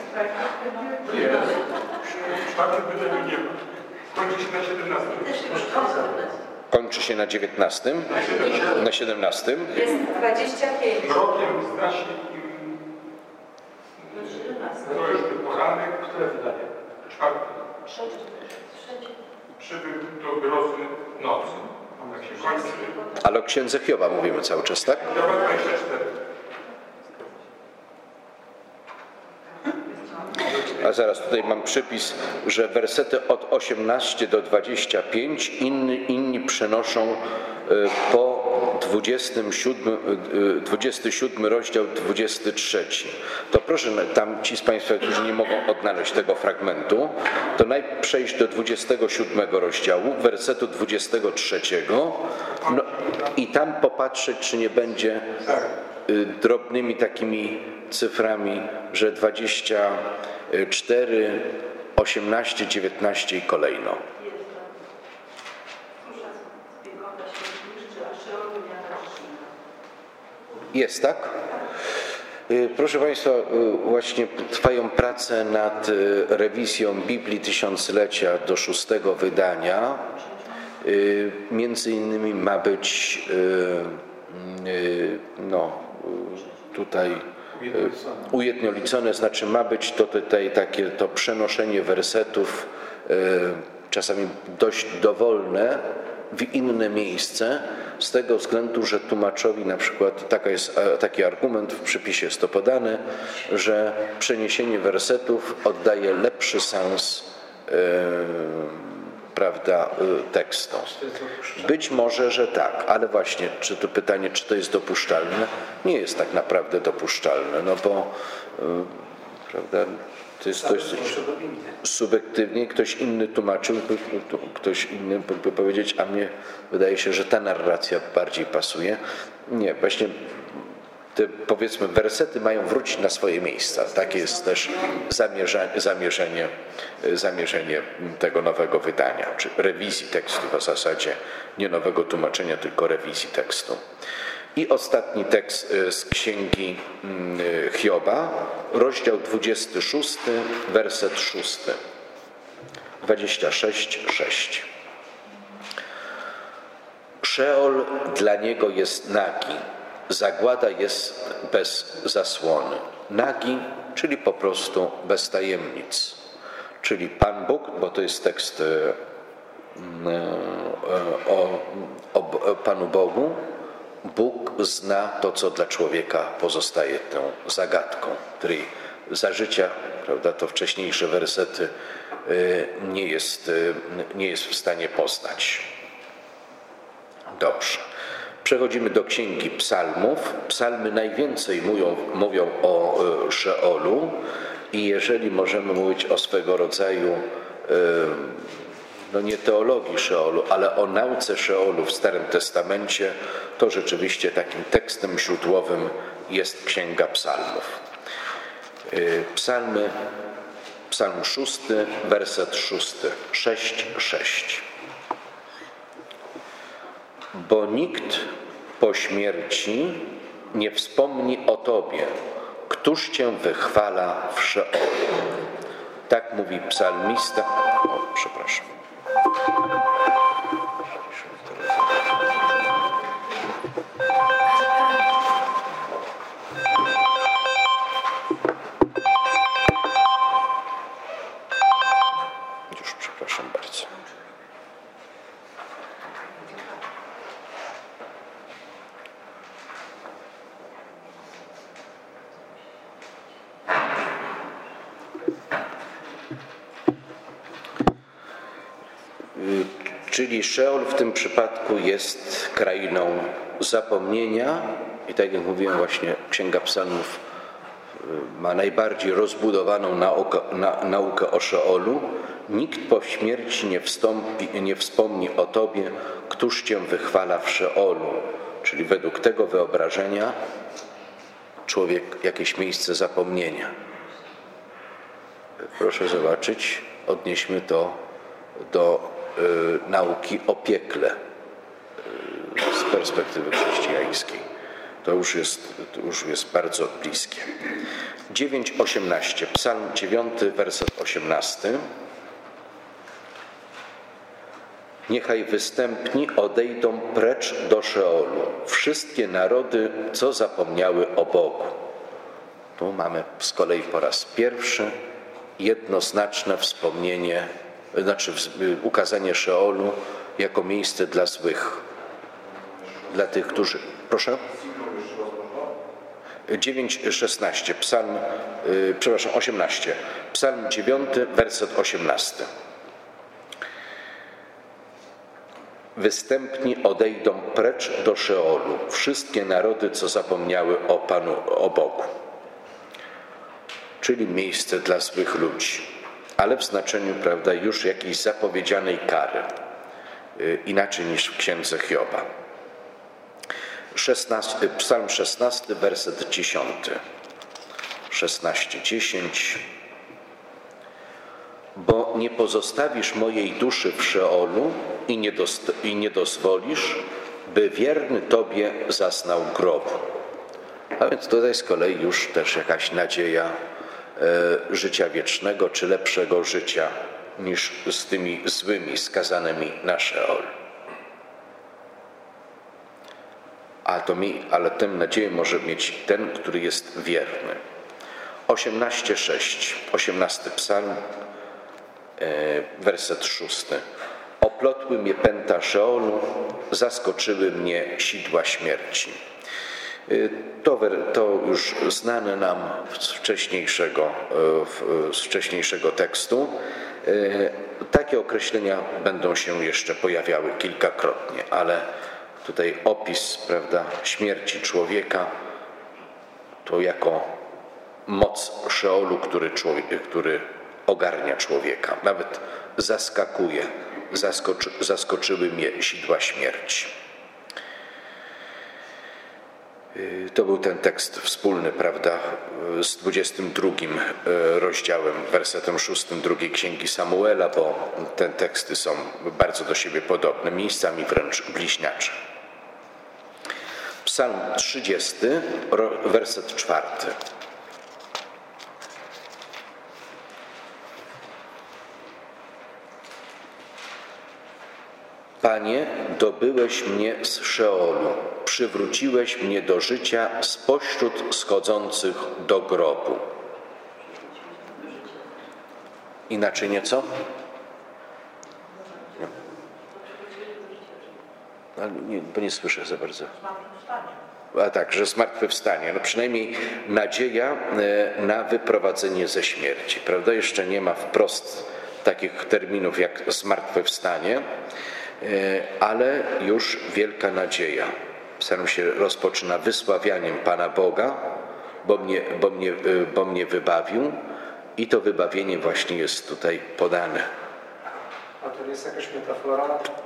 Czwarte pytanie nie ma. Kończy się na 17. Kończy się na 19. Na 17. Jest 25. 14. Roczny poranek. Które wydanie? Czwarte. Trzecie. Przybył do grozy nocy. Się. Ale o księdze Hioba mówimy cały czas, tak? Hioba 24. A zaraz tutaj mam przypis, że wersety od 18 do 25 inni, inni przenoszą y, po 27, y, 27 rozdział 23. To proszę tam ci z Państwa, którzy nie mogą odnaleźć tego fragmentu, to najpierw przejść do 27 rozdziału, wersetu 23 no, i tam popatrzeć, czy nie będzie y, drobnymi takimi cyframi, że 24, 18, 19 i kolejno. Jest, tak? Y, Proszę Państwa, y, właśnie trwają prace nad y, rewizją Biblii Tysiąclecia do szóstego wydania. Między innymi ma być no, tutaj ujednolicone, znaczy ma być to tutaj takie to przenoszenie wersetów czasami dość dowolne w inne miejsce, z tego względu, że tłumaczowi na przykład taka jest, taki argument w przypisie jest to podane, że przeniesienie wersetów oddaje lepszy sens yy, prawda, tekstom. Być może, że tak, ale właśnie, czy to pytanie, czy to jest dopuszczalne? Nie jest tak naprawdę dopuszczalne, no bo yy, prawda, to jest coś subiektywnie, ktoś inny tłumaczył, ktoś inny mógłby powiedzieć, a mnie wydaje się, że ta narracja bardziej pasuje. Nie, właśnie te powiedzmy wersety mają wrócić na swoje miejsca. Takie jest też zamierzenie, zamierzenie, zamierzenie tego nowego wydania, czy rewizji tekstu w zasadzie, nie nowego tłumaczenia, tylko rewizji tekstu. I ostatni tekst z księgi Hioba, rozdział 26, werset 6. 26, 6. Szeol dla niego jest nagi, zagłada jest bez zasłony. Nagi, czyli po prostu bez tajemnic. Czyli Pan Bóg, bo to jest tekst e, o, o, Panu Bogu, Bóg zna to, co dla człowieka pozostaje tą zagadką, której za życia, prawda, to wcześniejsze wersety y, nie jest, nie jest w stanie poznać. Dobrze. Przechodzimy do Księgi Psalmów. Psalmy najwięcej mówią, mówią o y, Szeolu i jeżeli możemy mówić o swego rodzaju no nie teologii Szeolu, ale o nauce Szeolu w Starym Testamencie, to rzeczywiście takim tekstem źródłowym jest Księga Psalmów. Y, psalmy, psalm szósty, werset szósty, sześć, sześć. Bo nikt po śmierci nie wspomni o Tobie, któż Cię wychwala w Szeolu. Tak mówi psalmista. O, przepraszam. Czyli Szeol w tym przypadku jest krainą zapomnienia i tak jak mówiłem właśnie Księga Psalmów y, ma najbardziej rozbudowaną naukę, na, naukę o Szeolu. Nikt po śmierci nie, wstąpi, nie wspomni o Tobie, któż Cię wychwala w Szeolu. Czyli według tego wyobrażenia człowiek jakieś miejsce zapomnienia. Proszę zobaczyć, odnieśmy to do nauki o piekle y, z perspektywy chrześcijańskiej. To już jest, to już jest bardzo bliskie. 9:18, Psalm 9, werset 18. Niechaj występni odejdą precz do Szeolu wszystkie narody, co zapomniały o Bogu. Tu mamy z kolei po raz pierwszy jednoznaczne wspomnienie znaczy ukazanie Szeolu jako miejsce dla złych, dla tych, którzy... Proszę? 9:16, psalm, yy, przepraszam, 18, psalm 9, werset 18. Występni odejdą precz do Szeolu wszystkie narody, co zapomniały o Panu, o Bogu, czyli miejsce dla złych ludzi ale w znaczeniu prawda, już jakiejś zapowiedzianej kary, y, inaczej niż w księdze Hioba. 16, psalm 16, werset 10. 16, 10. Bo nie pozostawisz mojej duszy w Szeolu i nie, i nie dozwolisz, by wierny Tobie zasnął grobu. A więc tutaj z kolei już też jakaś nadzieja życia wiecznego czy lepszego życia niż z tymi złymi skazanymi na Szeol. A to mi, ale tę nadzieję może mieć ten, który jest wierny. 18:6, 18 psalm, e, werset 6. Oplotły mnie pęta Szeolu, zaskoczyły mnie sidła śmierci. Y, to, już znane nam z wcześniejszego, y, z wcześniejszego tekstu. Y, takie określenia będą się jeszcze pojawiały kilkakrotnie, ale tutaj opis prawda, śmierci człowieka to jako moc Szeolu, który, człowiek, który ogarnia człowieka. Nawet zaskakuje, zaskoczy, zaskoczyły mnie sidła śmierci. Y, to był ten tekst wspólny, prawda, z 22 y, rozdziałem, wersetem 6 drugiej księgi Samuela, bo te teksty są bardzo do siebie podobne, miejscami wręcz bliźniacze. Psalm 30, werset 4. Panie, dobyłeś mnie z Szeolu, przywróciłeś mnie do życia spośród schodzących do grobu. Inaczej nieco? Nie. Nie, bo nie słyszę za bardzo. A tak, że zmartwychwstanie. No przynajmniej nadzieja e, na wyprowadzenie ze śmierci, prawda? Jeszcze nie ma wprost takich terminów jak zmartwychwstanie, e, ale już wielka nadzieja. Psalm się rozpoczyna wysławianiem Pana Boga, bo mnie, bo mnie, e, bo mnie wybawił i to wybawienie właśnie jest tutaj podane. A to jest jakaś metafora?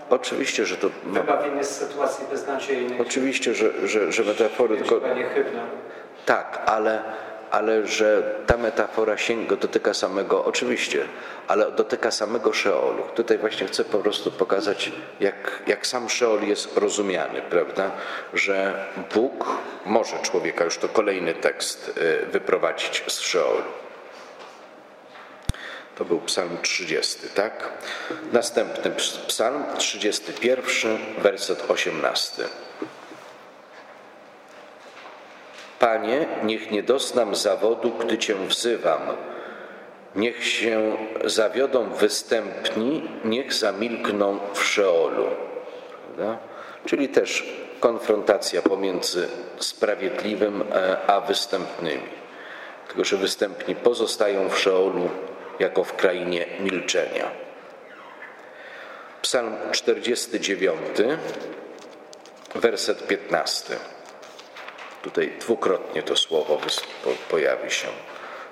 Oczywiście, że to... Wybawienie z sytuacji beznadziejnej. Oczywiście, że, że, że metafory tylko... niechybna. Tak, ale, ale że ta metafora sięga, dotyka samego, oczywiście, ale dotyka samego Szeolu. Tutaj właśnie chcę po prostu pokazać, jak, jak sam Szeol jest rozumiany, prawda? Że Bóg może człowieka, już to kolejny tekst, y, wyprowadzić z Szeolu. To był psalm 30, tak? Następny ps- psalm 31, werset 18. Panie, niech nie doznam zawodu, gdy Cię wzywam. Niech się zawiodą występni, niech zamilkną w Szeolu. Prawda? Czyli też konfrontacja pomiędzy sprawiedliwym e, a występnymi. Tylko, że występni pozostają w Szeolu jako w krainie milczenia. Psalm 49, werset 15. Tutaj dwukrotnie to słowo pojawi się.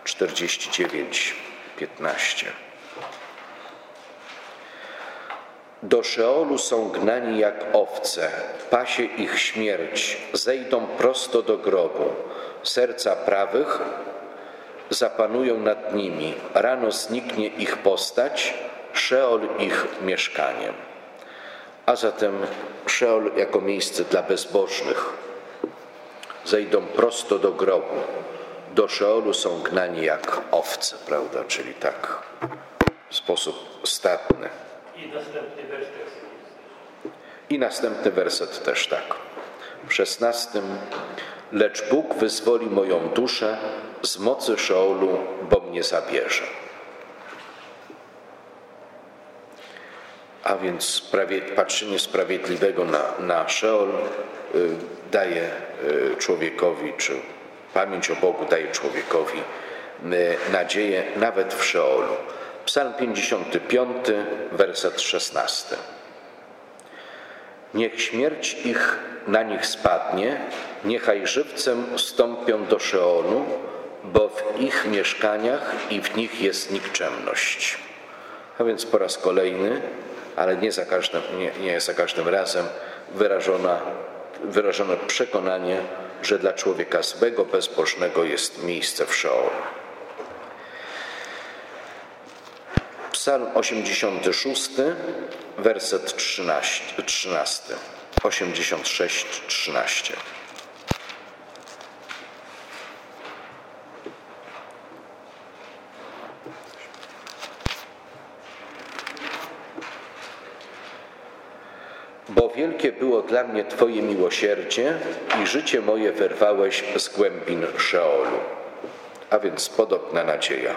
49, 15. Do Szeolu są gnani jak owce, pasie ich śmierć, zejdą prosto do grobu. Serca prawych zapanują nad nimi, rano zniknie ich postać, Szeol ich mieszkaniem. A zatem Szeol jako miejsce dla bezbożnych, zejdą prosto do grobu. Do Szeolu są gnani jak owce, prawda? Czyli tak w sposób statny. I następny werset. I następny werset też tak. W szesnastym. Lecz Bóg wyzwoli moją duszę z mocy Szeolu, bo mnie zabierze. A więc sprawie, patrzenie sprawiedliwego na, na Szeol y, daje y, człowiekowi, czy pamięć o Bogu daje człowiekowi y, nadzieję nawet w Szeolu. Psalm 55, werset 16. Niech śmierć ich na nich spadnie, niechaj żywcem wstąpią do Szeolu, bo w ich mieszkaniach i w nich jest nikczemność. A więc po raz kolejny, ale nie za każdym, nie, nie za każdym razem, wyrażona, wyrażone przekonanie, że dla człowieka złego, bezbożnego jest miejsce w Szeolu. Psalm 86, werset 13. 13. 86, 13. Bo wielkie było dla mnie Twoje miłosierdzie i życie moje wyrwałeś z głębin Szeolu. A więc podobna nadzieja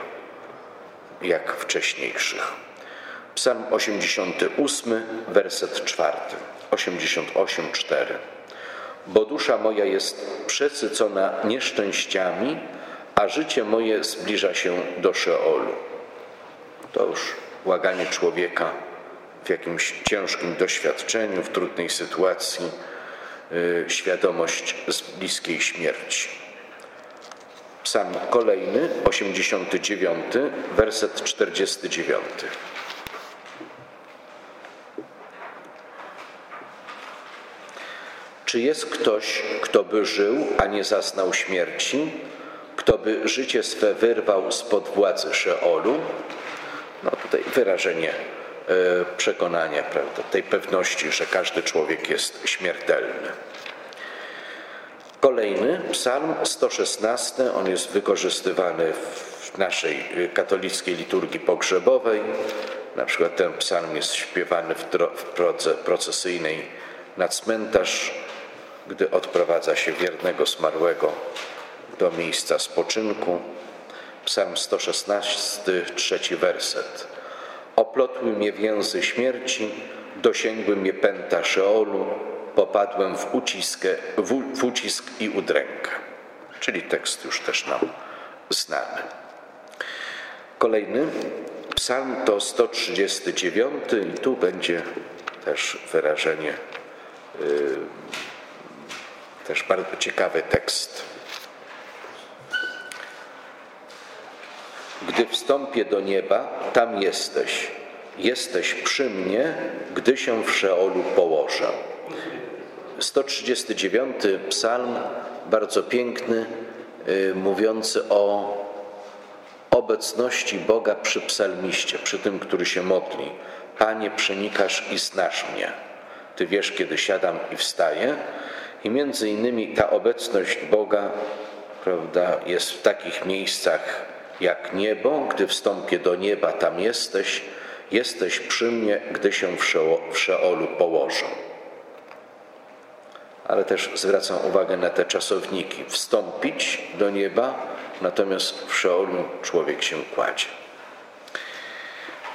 jak wcześniejszych. Psalm 88, werset 4. 88, 4. Bo dusza moja jest przesycona nieszczęściami, a życie moje zbliża się do Szeolu. To już łaganie człowieka w jakimś ciężkim doświadczeniu, w trudnej sytuacji, yy, świadomość z bliskiej śmierci. Psalm kolejny, 89, werset 49. Czy jest ktoś, kto by żył, a nie zaznał śmierci? Kto by życie swe wyrwał spod władzy Szeolu? No tutaj wyrażenie przekonania, prawda, tej pewności, że każdy człowiek jest śmiertelny. Kolejny, psalm 116, on jest wykorzystywany w naszej katolickiej liturgii pogrzebowej Na przykład ten psalm jest śpiewany w, w drodze procesyjnej na cmentarz, gdy odprowadza się wiernego zmarłego do miejsca spoczynku. Psalm 116, trzeci werset. Oplotły mnie więzy śmierci, dosięgły mnie pęta Szeolu, popadłem w, uciskę, w, w ucisk i udrękę. Czyli tekst już też nam znany. Kolejny psalm to 139 i tu będzie też wyrażenie, yy, też bardzo ciekawy tekst. Gdy wstąpię do nieba, tam jesteś. Jesteś przy mnie, gdy się w Szeolu położę. 139 psalm, bardzo piękny, yy, mówiący o obecności Boga przy psalmiście, przy tym, który się modli. Panie, przenikasz i znasz mnie. Ty wiesz, kiedy siadam i wstaję. I między innymi ta obecność Boga prawda, jest w takich miejscach jak niebo. Gdy wstąpię do nieba, tam jesteś. Jesteś przy mnie, gdy się w, Szeo, w Szeolu położę. Ale też zwracam uwagę na te czasowniki. Wstąpić do nieba, natomiast w Szeolu człowiek się kładzie.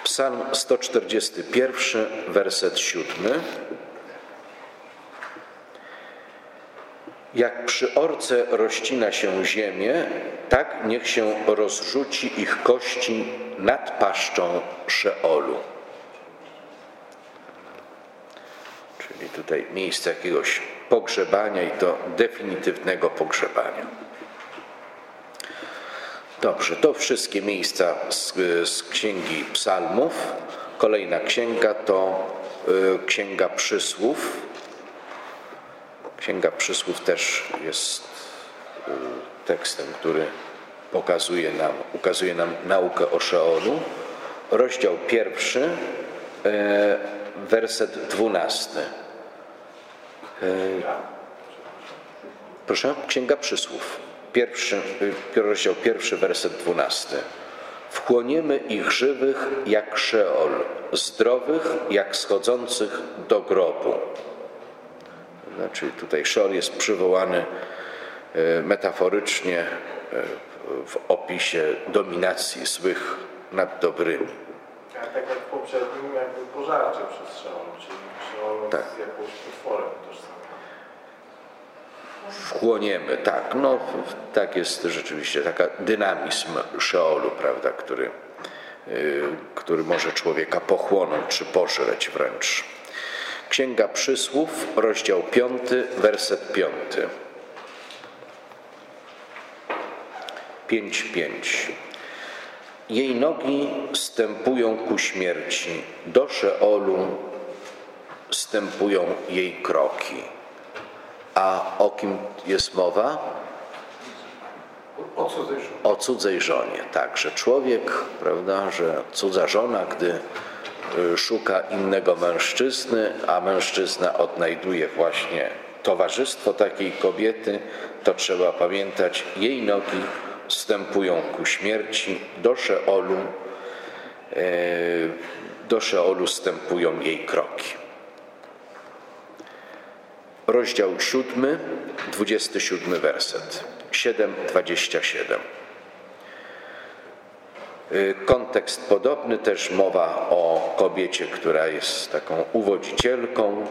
Psalm 141, werset 7. Jak przy orce rozcina się ziemię, tak niech się rozrzuci ich kości nad paszczą Szeolu. Czyli tutaj miejsce jakiegoś pogrzebania i to definitywnego pogrzebania. Dobrze, to wszystkie miejsca z, z Księgi Psalmów. Kolejna księga to y, Księga Przysłów. Księga Przysłów też jest y, tekstem, który pokazuje nam, ukazuje nam naukę o Szeolu. Rozdział pierwszy, y, werset dwunasty. Proszę, Księga Przysłów. Pierwszy, rozdział pierwszy, werset dwunasty. Wchłoniemy ich żywych jak Szeol, zdrowych jak schodzących do grobu. Znaczy tutaj Szeol jest przywołany metaforycznie w opisie dominacji złych nad dobrymi. A tak jak w poprzednim, jakby pożarcie przez Szeol, czyli Szeol Tak. z jakąś potworem tożsamym. Wchłoniemy, tak, no tak jest rzeczywiście, taka dynamizm Szeolu, prawda, który, y, który może człowieka pochłonąć czy pożreć wręcz. Księga Przysłów, rozdział 5, werset 5. 5.5. Jej nogi stępują ku śmierci, do Szeolu stępują jej kroki. A o kim jest mowa? O cudzej żonie. O cudzej żonie. Tak, że człowiek, prawda, że cudza żona, gdy szuka innego mężczyzny, a mężczyzna odnajduje właśnie towarzystwo takiej kobiety, to trzeba pamiętać, jej nogi wstępują ku śmierci, do Szeolu, y, do Szeolu stępują jej kroki. Rozdział 7, 27 werset. 7:27. Y, Kontekst podobny, też mowa o kobiecie, która jest taką uwodzicielką.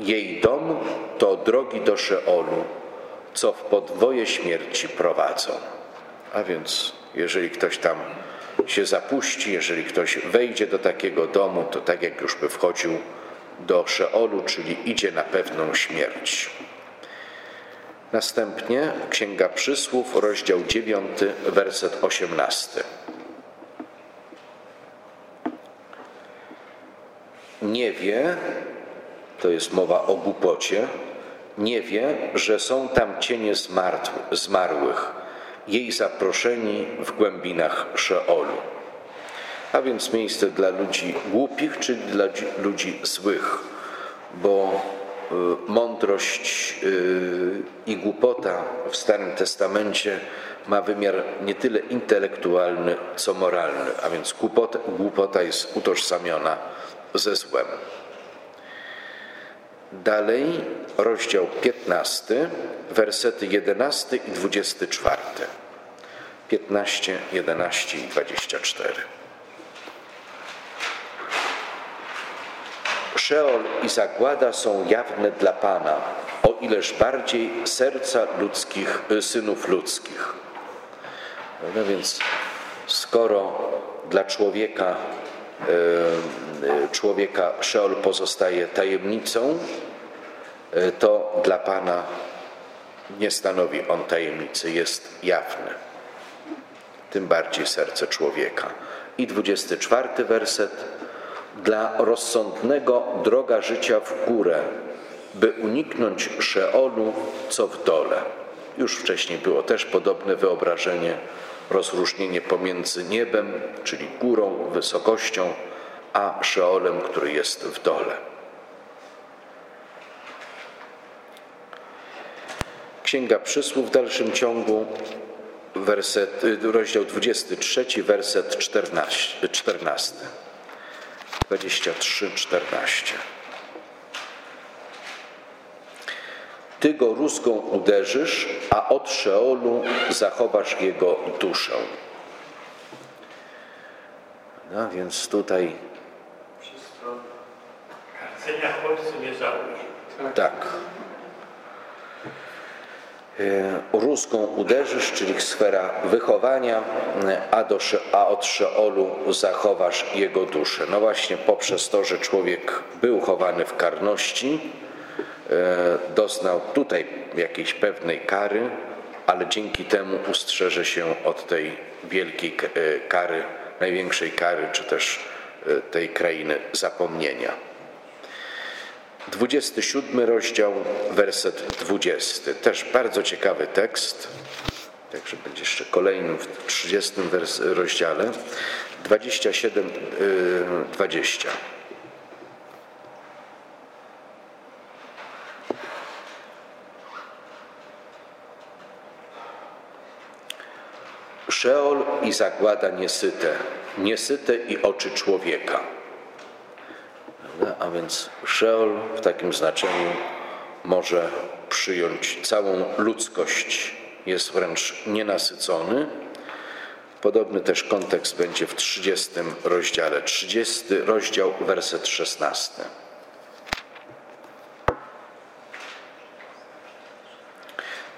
Jej dom to drogi do Szeolu, co w podwoje śmierci prowadzą. A więc, jeżeli ktoś tam się zapuści, jeżeli ktoś wejdzie do takiego domu, to tak jak już by wchodził do Szeolu, czyli idzie na pewną śmierć. Następnie Księga Przysłów, rozdział 9, werset 18. Nie wie, to jest mowa o głupocie, nie wie, że są tam cienie zmarłych, jej zaproszeni w głębinach Szeolu. A więc miejsce dla ludzi głupich, czyli dla dzi- ludzi złych, bo y, mądrość y, i głupota w Starym Testamencie ma wymiar nie tyle intelektualny, co moralny, a więc głupota, głupota jest utożsamiona ze złem. Dalej rozdział 15, wersety 11 i 24. 15, 11 i 24. Szeol i zagłada są jawne dla Pana, o ileż bardziej serca ludzkich, synów ludzkich. No więc skoro dla człowieka, człowieka Szeol pozostaje tajemnicą, to dla Pana nie stanowi on tajemnicy, jest jawny. Tym bardziej serce człowieka. I 24 werset. Dla rozsądnego droga życia w górę, by uniknąć Szeolu, co w dole. Już wcześniej było też podobne wyobrażenie, rozróżnienie pomiędzy niebem, czyli górą, wysokością, a Szeolem, który jest w dole. Księga Przysłów w dalszym ciągu, werset, rozdział 23, werset 14. 14. 23, 14. Ty go rózgą uderzysz, a od Szeolu zachowasz jego duszę. No więc tutaj. Karcenia chłopcu nie żałuj. Tak. Rózgą uderzysz, czyli sfera wychowania, a, do, a od Szeolu zachowasz jego duszę. No właśnie poprzez to, że człowiek był chowany w karności, doznał tutaj jakiejś pewnej kary, ale dzięki temu ustrzeże się od tej wielkiej kary, największej kary, czy też tej krainy zapomnienia. 27 rozdział, werset 20. Też bardzo ciekawy tekst. Także będzie jeszcze kolejnym w 30 rozdziale. 27, 20. Szeol i zagłada niesyte, niesyte i oczy człowieka. A więc Szeol w takim znaczeniu może przyjąć całą ludzkość, jest wręcz nienasycony. Podobny też kontekst będzie w 30 rozdziale, 30 rozdział, werset 16.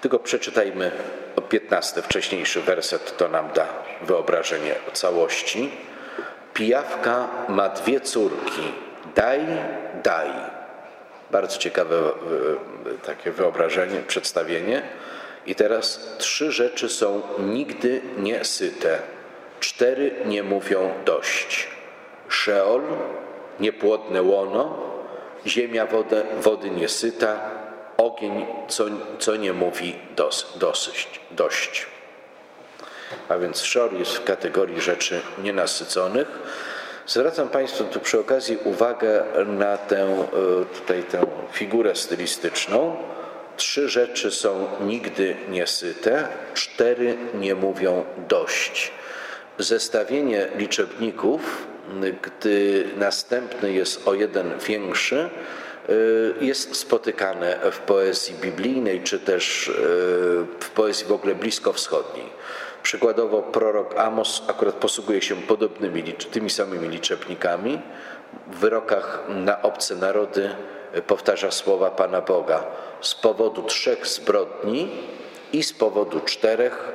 Tylko przeczytajmy 15, wcześniejszy werset, to nam da wyobrażenie o całości. Pijawka ma dwie córki, daj, daj. Bardzo ciekawe takie wyobrażenie, przedstawienie. I teraz trzy rzeczy są nigdy niesyte. Cztery nie mówią dość. Szeol, niepłodne łono, ziemia wody, wody niesyta, ogień, co, co nie mówi dos, dosyć, dość. A więc Szeol jest w kategorii rzeczy nienasyconych. Zwracam Państwu tu przy okazji uwagę na tę, tutaj tę figurę stylistyczną. Trzy rzeczy są nigdy niesyte, cztery nie mówią dość. Zestawienie liczebników, gdy następny jest o jeden większy, jest spotykane w poezji biblijnej, czy też w poezji w ogóle bliskowschodniej. Przykładowo prorok Amos akurat posługuje się podobnymi, tymi samymi liczebnikami. W wyrokach na obce narody powtarza słowa Pana Boga. Z powodu trzech zbrodni i z powodu czterech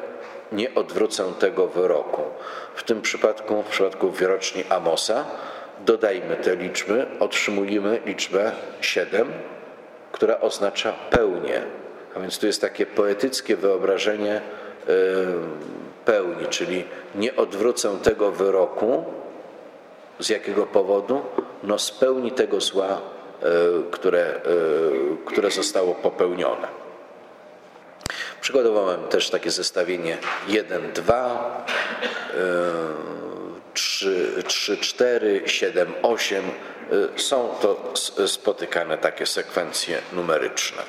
nie odwrócę tego wyroku. W tym przypadku, w przypadku wyroczni Amosa, dodajmy te liczby, otrzymujemy liczbę 7, która oznacza pełnię. A więc tu jest takie poetyckie wyobrażenie pełni, czyli nie odwrócę tego wyroku. Z jakiego powodu? No z pełni tego zła, które, które zostało popełnione. Przygotowałem też takie zestawienie 1, 2, 3, 3 4, 7, 8. Są to spotykane takie sekwencje numeryczne.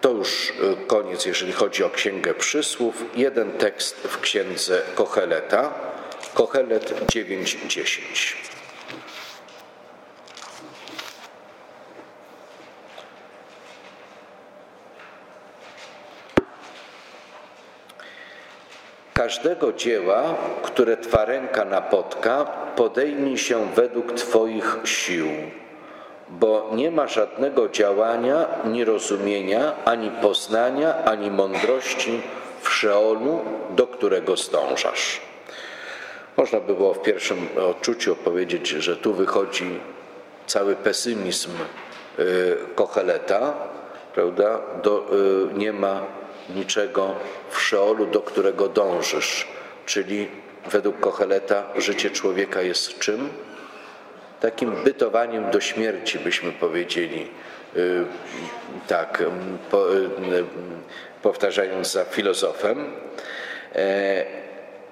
To już y, koniec, jeżeli chodzi o Księgę Przysłów. Jeden tekst w Księdze Kocheleta, Kochelet 9:10. Każdego dzieła, które Twa ręka napotka, podejmij się według Twoich sił, bo nie ma żadnego działania, ni rozumienia, ani poznania, ani mądrości w Szeolu, do którego zdążasz. Można by było w pierwszym odczuciu powiedzieć, że tu wychodzi cały pesymizm y, Kocheleta, prawda? Do, y, nie ma niczego w Szeolu, do którego dążysz. Czyli według Kocheleta życie człowieka jest czym? Takim bytowaniem do śmierci, byśmy powiedzieli. Y, tak, po, powtarzając za filozofem. E,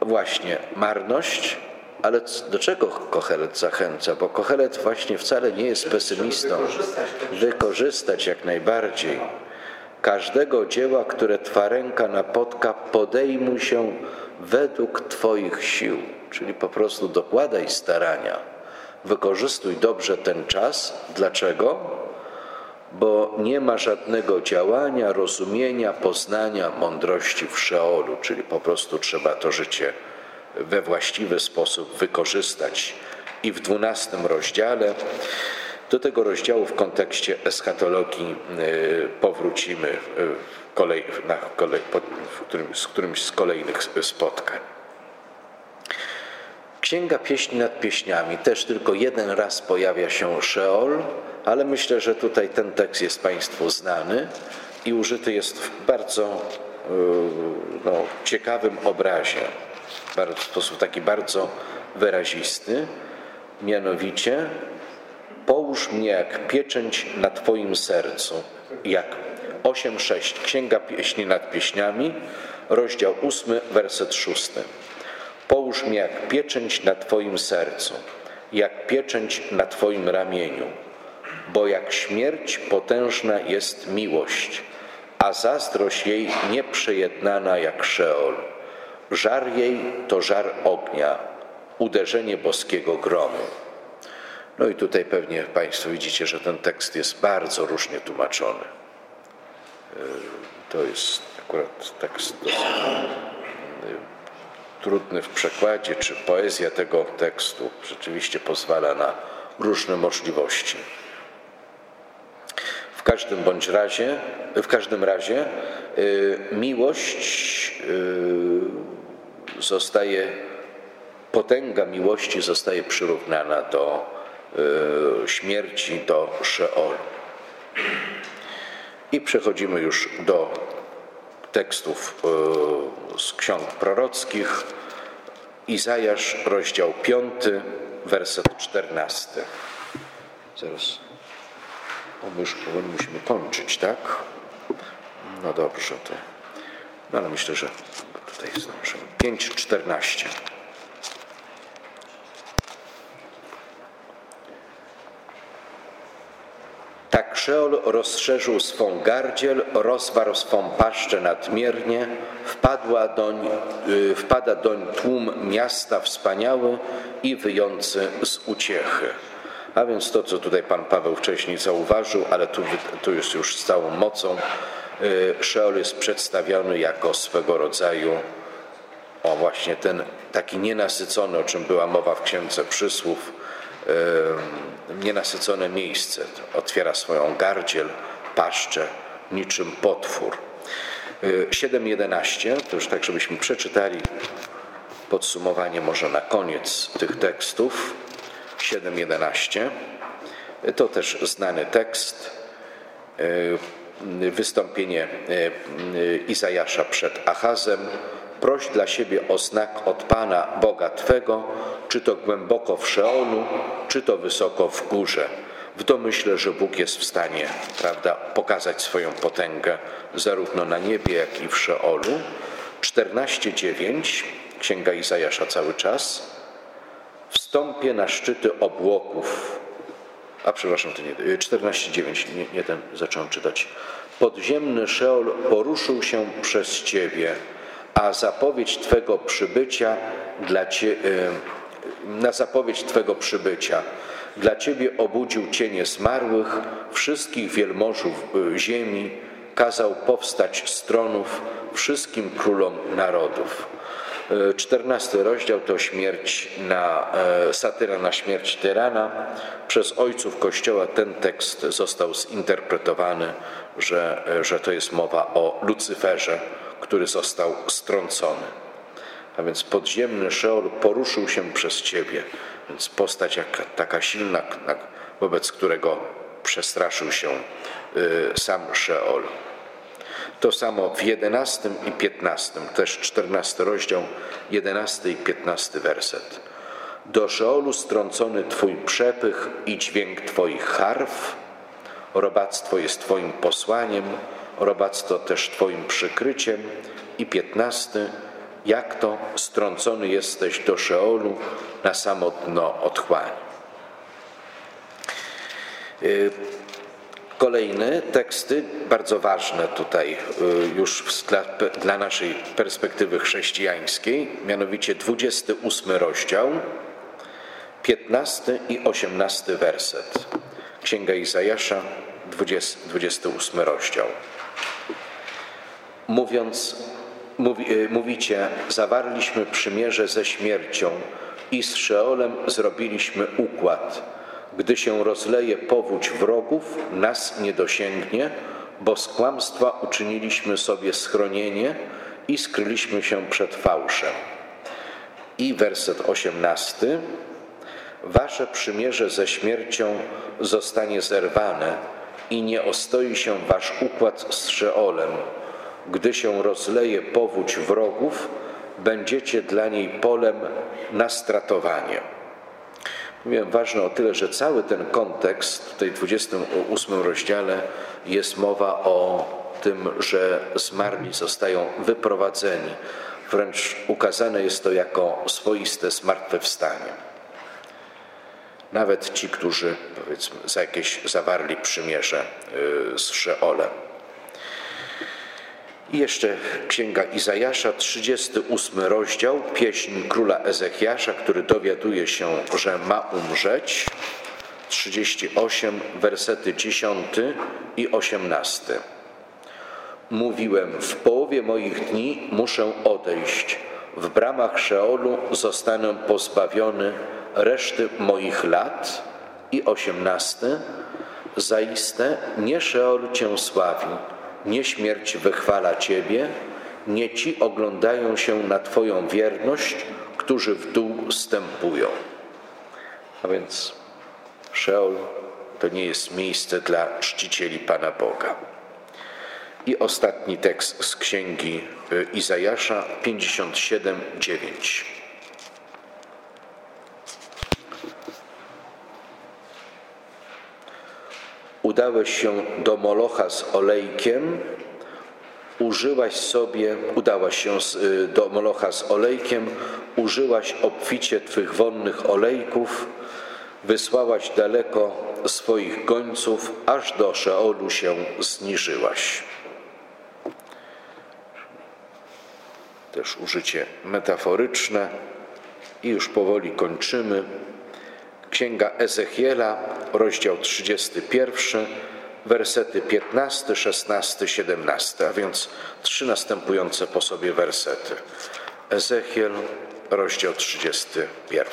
właśnie, marność, ale do czego Kochelet zachęca? Bo Kochelet właśnie wcale nie jest pesymistą. Wykorzystać jak najbardziej każdego dzieła, które Twa ręka napotka, podejmuj się według Twoich sił, czyli po prostu dokładaj starania. Wykorzystuj dobrze ten czas. Dlaczego? Bo nie ma żadnego działania, rozumienia, poznania, mądrości w Szeolu, czyli po prostu trzeba to życie we właściwy sposób wykorzystać. I w dwunastym rozdziale do tego rozdziału w kontekście eschatologii y, powrócimy w kolej, na kolej, w którymś, z którymś z kolejnych spotkań. Księga Pieśni nad Pieśniami. Też tylko jeden raz pojawia się Szeol, ale myślę, że tutaj ten tekst jest Państwu znany i użyty jest w bardzo y, no, ciekawym obrazie, w sposób taki bardzo wyrazisty, mianowicie Połóż mnie jak pieczęć na Twoim sercu, jak 8:6 Księga Pieśni nad Pieśniami, rozdział 8, werset 6. Połóż mnie jak pieczęć na Twoim sercu, jak pieczęć na Twoim ramieniu, bo jak śmierć potężna jest miłość, a zazdrość jej nieprzejednana jak szeol. Żar jej to żar ognia, uderzenie boskiego gromu. No i tutaj pewnie Państwo widzicie, że ten tekst jest bardzo różnie tłumaczony. To jest akurat tekst e, trudny w przekładzie, czy poezja tego tekstu rzeczywiście pozwala na różne możliwości. W każdym bądź razie, w każdym razie e, miłość zostaje, potęga miłości zostaje przyrównana do Y, śmierci do Szeolu. I przechodzimy już do tekstów y, z ksiąg prorockich. Izajasz, rozdział 5, werset 14. Zaraz. O, my już powoli musimy kończyć, tak? No dobrze, to. No ale myślę, że tutaj zdążymy. 5.14. Tak Szeol rozszerzył swą gardziel, rozwarł swą paszczę nadmiernie, wpadła doń, y, wpada doń tłum miasta wspaniały i wyjący z uciechy. A więc to, co tutaj pan Paweł wcześniej zauważył, ale tu, tu jest już z całą mocą, y, Szeol jest przedstawiony jako swego rodzaju o właśnie ten taki nienasycony, o czym była mowa w Księdze Przysłów, nienasycone miejsce. Otwiera swoją gardziel, paszczę, niczym potwór. 7.11, y, to już tak, żebyśmy przeczytali podsumowanie może na koniec tych tekstów. 7.11 y, to też znany tekst, wystąpienie Izajasza przed Achazem, Proś dla siebie o znak od Pana Boga Twego, czy to głęboko w Szeolu, czy to wysoko w górze. W domyśle, że Bóg jest w stanie, prawda, pokazać swoją potęgę zarówno na niebie, jak i w Szeolu. 14:9, Księga Izajasza cały czas. Wstąpię na szczyty obłoków. A przepraszam, to nie 14:9, nie, nie ten zacząłem czytać. Podziemny Szeol poruszył się przez Ciebie, a zapowiedź Twego przybycia dla cie, na zapowiedź Twego przybycia. Dla Ciebie obudził cienie zmarłych, wszystkich wielmożów ziemi, kazał powstać stronów wszystkim królom narodów. Czternasty rozdział to śmierć na, satyra na śmierć tyrana. Przez ojców Kościoła ten tekst został zinterpretowany, że, że to jest mowa o Lucyferze, który został strącony. A więc podziemny Szeol poruszył się przez ciebie, więc postać jak, taka silna, wobec którego przestraszył się sam Szeol. To samo w 11 i 15, też 14 rozdział, 11 i 15 werset. Do Szeolu strącony Twój przepych i dźwięk Twoich harf, robactwo jest Twoim posłaniem, robactwo też Twoim przykryciem. I 15, jak to strącony jesteś do Szeolu na samo dno otchłani. Kolejne teksty, bardzo ważne tutaj już dla, dla naszej perspektywy chrześcijańskiej, mianowicie 28 rozdział, 15 i 18 werset. Księga Izajasza, 20, 28 rozdział. Mówiąc, mówi, mówicie, zawarliśmy przymierze ze śmiercią i z Szeolem zrobiliśmy układ gdy się rozleje powódź wrogów, nas nie dosięgnie, bo z kłamstwa uczyniliśmy sobie schronienie i skryliśmy się przed fałszem. I werset osiemnasty. Wasze przymierze ze śmiercią zostanie zerwane i nie ostoi się wasz układ z Szeolem. Gdy się rozleje powódź wrogów, będziecie dla niej polem na stratowanie. Mówiłem, ważne o tyle, że cały ten kontekst w tej 28 rozdziale jest mowa o tym, że zmarli zostają wyprowadzeni. Wręcz ukazane jest to jako swoiste zmartwychwstanie. Nawet ci, którzy powiedzmy za jakieś zawarli przymierze y, z Szeolem. I jeszcze Księga Izajasza, 38 rozdział, pieśń króla Ezechiasza, który dowiaduje się, że ma umrzeć. 38, wersety 10 i 18. Mówiłem, w połowie moich dni muszę odejść. W bramach Szeolu zostanę pozbawiony reszty moich lat. I 18. Zaiste nie Szeol cię sławi nie śmierć wychwala Ciebie, nie ci oglądają się na Twoją wierność, którzy w dół stępują. A więc Szeol to nie jest miejsce dla czcicieli Pana Boga. I ostatni tekst z księgi y, Izajasza 57, udałeś się do Molocha z olejkiem, użyłaś sobie, udałaś się y, do Molocha z olejkiem, użyłaś obficie Twych wonnych olejków, wysłałaś daleko swoich gońców, aż do Szeolu się zniżyłaś. Też użycie metaforyczne i już powoli kończymy. Księga Ezechiela, rozdział 31, wersety 15, 16, 17, a więc trzy następujące po sobie wersety. Ezechiel, rozdział 31.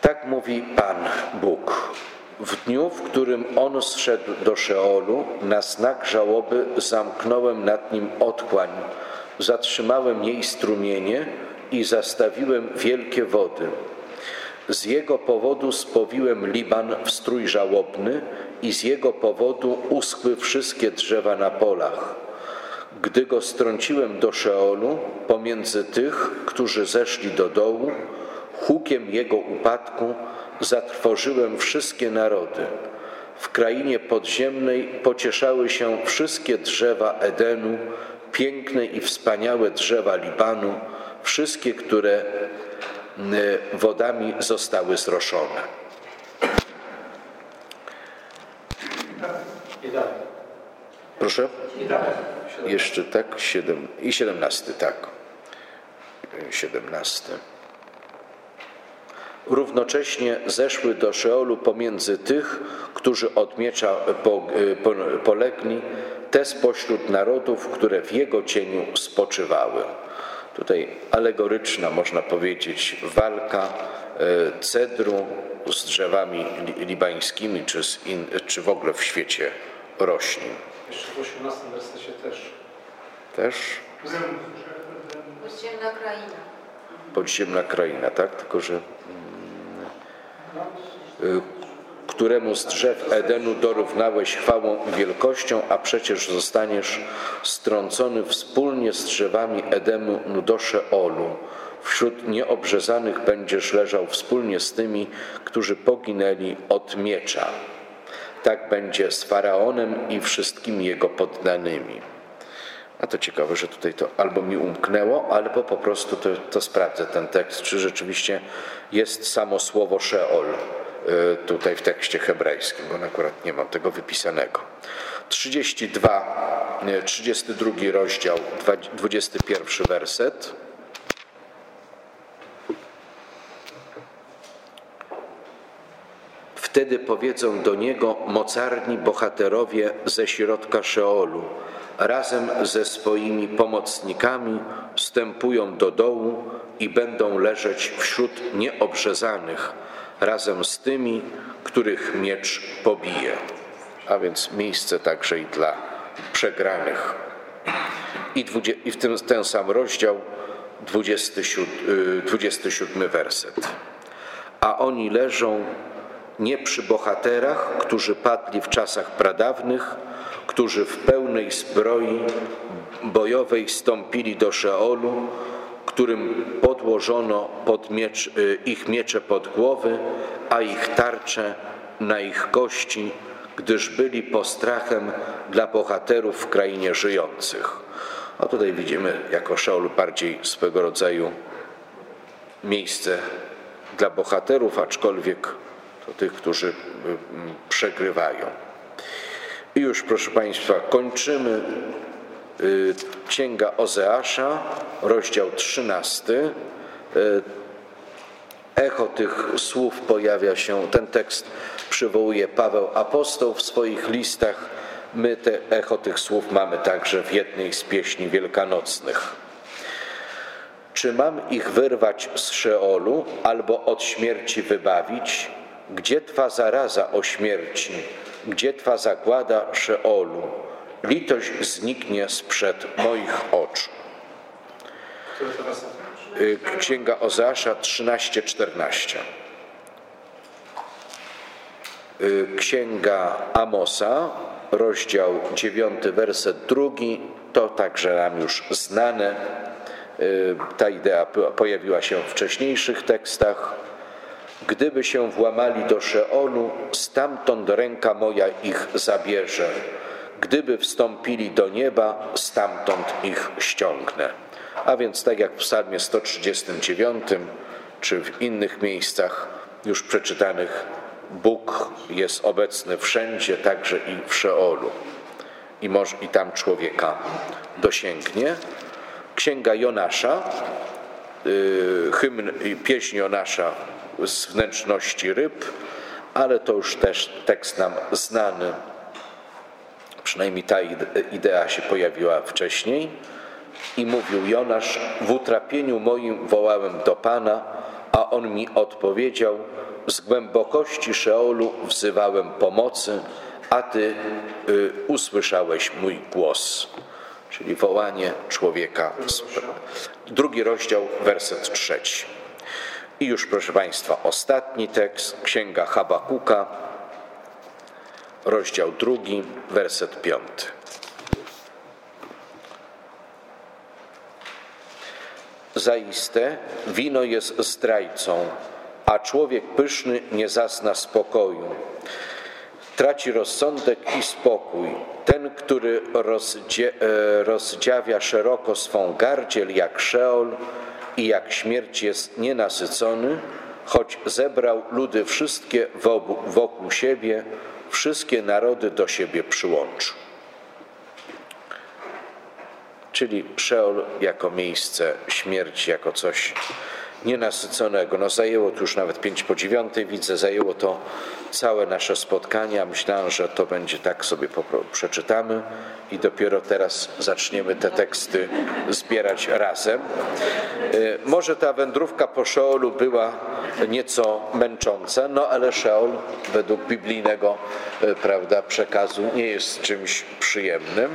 Tak mówi Pan Bóg. W dniu, w którym on zszedł do Szeolu, na znak żałoby zamknąłem nad nim otchłań, zatrzymałem jej strumienie i zastawiłem wielkie wody. Z jego powodu spowiłem Liban w strój żałobny i z jego powodu uschły wszystkie drzewa na polach. Gdy go strąciłem do Szeolu, pomiędzy tych, którzy zeszli do dołu, hukiem jego upadku zatrwożyłem wszystkie narody. W krainie podziemnej pocieszały się wszystkie drzewa Edenu, piękne i wspaniałe drzewa Libanu, wszystkie, które wodami zostały zroszone. Proszę? Jeszcze tak, siedem, i 17, tak. 17. Równocześnie zeszły do Szeolu pomiędzy tych, którzy od miecza po, polegli, te spośród narodów, które w jego cieniu spoczywały. Tutaj alegoryczna, można powiedzieć, walka e, cedru z drzewami li- libańskimi, czy, z in, czy w ogóle w świecie roślin. Jeszcze w 18 wersecie też. Też Podziemna kraina. podziemna kraina, tak? Tylko, że któremu z drzew Edenu dorównałeś chwałą i wielkością, a przecież zostaniesz strącony wspólnie z drzewami Edenu do Szeolu. Wśród nieobrzezanych będziesz leżał wspólnie z tymi, którzy poginęli od miecza. Tak będzie z Faraonem i wszystkimi jego poddanymi. A to ciekawe, że tutaj to albo mi umknęło, albo po prostu to, to sprawdzę ten tekst, czy rzeczywiście jest samo słowo Sheol y, tutaj w tekście hebrajskim, bo akurat nie mam tego wypisanego. 32, nie, 32 rozdział, dwa- 21 werset. Wtedy powiedzą do niego mocarni bohaterowie ze środka Szeolu. Razem ze swoimi pomocnikami wstępują do dołu i będą leżeć wśród nieobrzezanych, razem z tymi, których miecz pobije. A więc miejsce także i dla przegranych. I, dwudzie, i w tym, ten sam rozdział, 27, y, 27 werset. A oni leżą nie przy bohaterach, którzy padli w czasach pradawnych, którzy w pełnej zbroi bojowej stąpili do Szeolu, którym podłożono pod miecz, y, ich miecze pod głowy, a ich tarcze na ich kości, gdyż byli postrachem dla bohaterów w krainie żyjących. A tutaj widzimy jako Szeol bardziej swego rodzaju miejsce dla bohaterów, aczkolwiek to tych, którzy mm, przegrywają. I już, proszę Państwa, kończymy y, Księga Ozeasza, rozdział 13. Y, Echo tych słów pojawia się, ten tekst przywołuje Paweł Apostoł w swoich listach. My te echo tych słów mamy także w jednej z pieśni wielkanocnych. Czy mam ich wyrwać z Szeolu albo od śmierci wybawić? Gdzie Twa zaraza o śmierci? Gdzie Twa zagłada Szeolu? Litość zniknie sprzed moich oczu. Y, Księga Ozeasza 13-14. Y, Księga Amosa, rozdział 9, werset 2, to także nam już znane. Y, Ta idea po- pojawiła się w wcześniejszych tekstach. Gdyby się włamali do Szeolu, stamtąd ręka moja ich zabierze. Gdyby wstąpili do nieba, stamtąd ich ściągnę. A więc tak jak w psalmie 139, czy w innych miejscach już przeczytanych, Bóg jest obecny wszędzie, także i w Szeolu. I, może, i tam człowieka dosięgnie. Księga Jonasza, y, hymn i pieśń Jonasza z wnętrzności ryb, ale to już też tekst nam znany. Przynajmniej ta ide- idea się pojawiła wcześniej. I mówił Jonasz, w utrapieniu moim wołałem do Pana, a On mi odpowiedział, z głębokości Szeolu wzywałem pomocy, a Ty y, usłyszałeś mój głos. Czyli wołanie człowieka. Drugi rozdział, werset trzeci. I już proszę Państwa, ostatni tekst, Księga Habakuka, rozdział drugi, werset piąty. Zaiste wino jest zdrajcą, a człowiek pyszny nie zazna spokoju. traci rozsądek i spokój. Ten, który rozdzie, e, rozdziawia szeroko swą gardziel jak szeol i jak śmierć jest nienasycony, choć zebrał ludy wszystkie wokół siebie, wszystkie narody do siebie przyłączył. Czyli Szeol jako miejsce śmierci, jako coś nienasyconego. No zajęło to już nawet pięć po dziewiątej, widzę, zajęło to całe nasze spotkania. Myślałem, że to będzie tak sobie przeczytamy i dopiero teraz zaczniemy te teksty zbierać razem. Y, Może ta wędrówka po Szeolu była nieco męcząca, no ale Szeol według biblijnego y, prawda, przekazu nie jest czymś przyjemnym,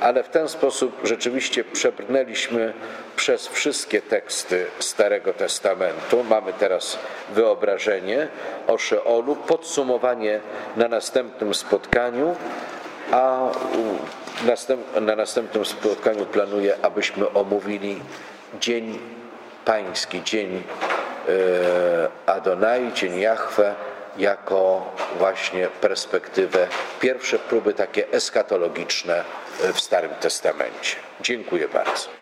ale w ten sposób rzeczywiście przebrnęliśmy przez wszystkie teksty Starego Testamentu. Mamy teraz wyobrażenie o Szeolu, podsumowanie na następnym spotkaniu, a na następnym spotkaniu planuję, abyśmy omówili Dzień Pański, Dzień e, Adonai, Dzień Jahwe, jako właśnie perspektywę, pierwsze próby takie eskatologiczne w Starym Testamencie. Dziękuję bardzo.